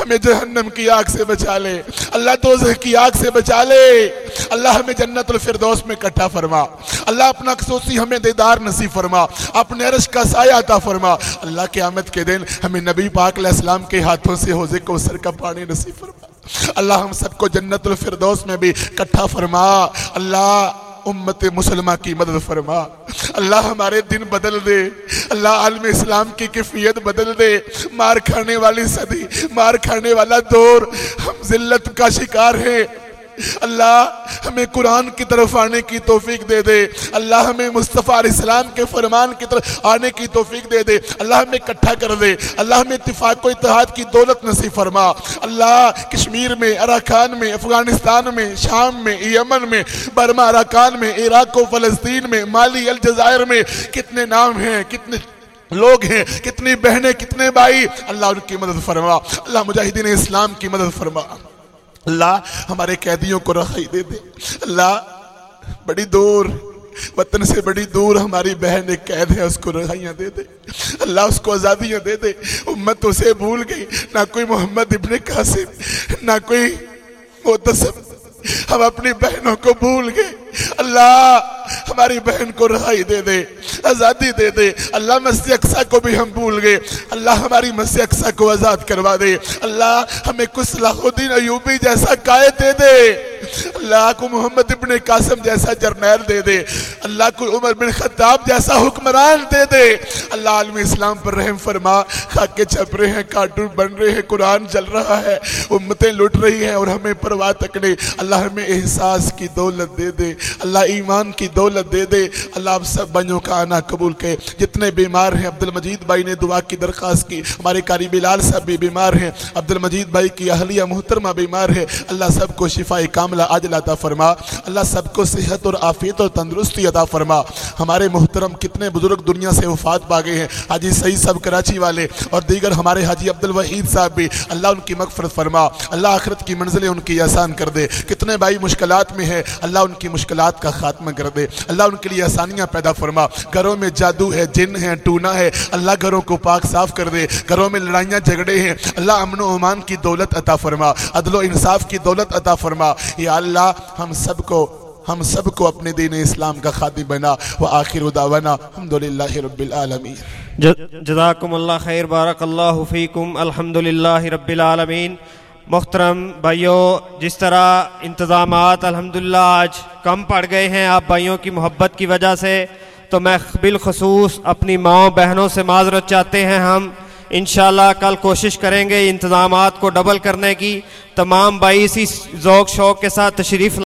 Speaker 2: ہمیں جہنم کی آگ سے بچا لے۔ اللہ دوزہ کی آگ سے بچا لے۔ اللہ ہمیں جنت الفردوس میں کٹھا فرما۔ اللہ اپنا خصوصی ہمیں دیدار نصیب فرما۔ اپنے عرش کا سایہ عطا فرما۔ اللہ قیامت کے دن ہمیں نبی پاک علیہ السلام کے ہاتھوں سے حوضے کو سر کا پانی نصیب فرما۔ اللہ ہم سب کو جنت الفردوس میں بھی کٹھا فرما۔ اللہ امت مسلمہ کی مدد فرما۔ اللہ ہمارے دن بدل دے۔ اللہ عالم اسلام کی کفیت بدل دے۔ مار کھانے والی صدی، مار کھانے والا دور۔ ہم ذلت کا شکار ہیں۔ اللہ ہمیں قرآن کی طرف آنے کی توفیق دے دے۔ اللہ ہمیں مصطفیٰ علیہ السلام کے فرمان کی طرف آنے کی توفیق دے دے۔ اللہ ہمیں کٹھا کر دے۔ اللہ ہمیں اتفاق و اتحاد کی دولت نصیب فرما۔ اللہ کشمیر میں، اراکان میں، افغانستان میں، شام میں، یمن میں، برما، اراکان میں، عراق و فلسطین میں، مالی الجزائر میں کتنے نام ہیں، کتنے لوگ ہیں، کتنی بہنیں، کتنے بھائی۔ اللہ ان کی مدد فرما۔ اللہ مجاہدین اسلام کی مدد فرما۔ اللہ ہمارے قیدیوں کو رخائی دے دے۔ اللہ، بڑی دور، وطن سے بڑی دور ہماری بہن ایک قید ہے، اس کو رہائیاں دے دے۔ اللہ اس کو آزادیاں دے دے۔ امت اسے بھول گئی۔ نہ کوئی محمد ابن قاسم، نہ کوئی متسم ہم اپنی بہنوں کو بھول گئے۔ اللہ ہماری بہن کو رہائی دے دے، آزادی دے دے۔ اللہ مسجد اقسا کو بھی ہم بھول گئے۔ اللہ ہماری مسجد اقسا کو آزاد کروا دے۔ اللہ ہمیں کچھ الدین ایوبی جیسا قائد دے دے۔ اللہ کو محمد ابن قاسم جیسا جرنیل دے دے، اللہ کو عمر بن خطاب جیسا حکمران دے دے۔ اللہ عالم اسلام پر رحم فرما، خاکے چھپ رہے ہیں، کارٹون بن رہے ہیں، قرآن چل رہا ہے، امتیں لٹ رہی ہیں اور ہمیں پرواہ تکڑے اللہ ہمیں احساس کی دولت دے دے، اللہ ایمان کی دولت دے دے۔ اللہ آپ سب بھائیوں کا آنا قبول کے جتنے بیمار ہیں عبد المجید بھائی نے دعا کی، درخواست کی۔ ہمارے قاری بلال صاحب بھی بیمار ہیں عبد المجید بھائی کی اہلیہ محترمہ بیمار ہے۔ اللہ سب کو شفا کاملہ عاجل عطا فرما۔ اللہ سب کو صحت اور عافیت اور تندرستی عطا فرما۔ ہمارے محترم کتنے بزرگ دنیا سے وفات پا گئے ہیں۔ حاجی سعید صاحب کراچی والے اور دیگر ہمارے حاجی عبد الوحید صاحب بھی۔ اللہ ان کی مغفرت فرما۔ اللہ آخرت کی منزلیں ان کی آسان کر دے۔ کتنے بھائی مشکلات میں ہیں۔ اللہ ان کی مشکلات کا خاتمہ کر دے۔ اللہ ان کے لیے آسانیاں پیدا فرما۔ گھروں میں جادو ہے، جن ہے، ٹونا ہے۔ اللہ گھروں کو پاک صاف کر دے۔ گھروں میں لڑائیاں جھگڑے ہیں۔ اللہ امن و امان کی دولت عطا فرما۔ عدل و انصاف کی دولت عطا فرما۔ یا اللہ، ہم سب کو، ہم سب کو اپنے دین اسلام کا خادم بنا، وآخر دعوانا الحمدللہ رب العالمین۔
Speaker 3: جزاکم اللہ خیر، بارک اللہ فیکم، الحمدللہ رب العالمین۔ محترم بھائیوں، جس طرح انتظامات الحمدللہ آج کم پڑ گئے ہیں آپ بھائیوں کی محبت کی وجہ سے، تو میں بالخصوص اپنی ماؤں بہنوں سے معذرت چاہتے ہیں ہم۔ انشاءاللہ کل کوشش کریں گے انتظامات کو ڈبل کرنے کی تمام بائی اسی ذوق شوق کے ساتھ تشریف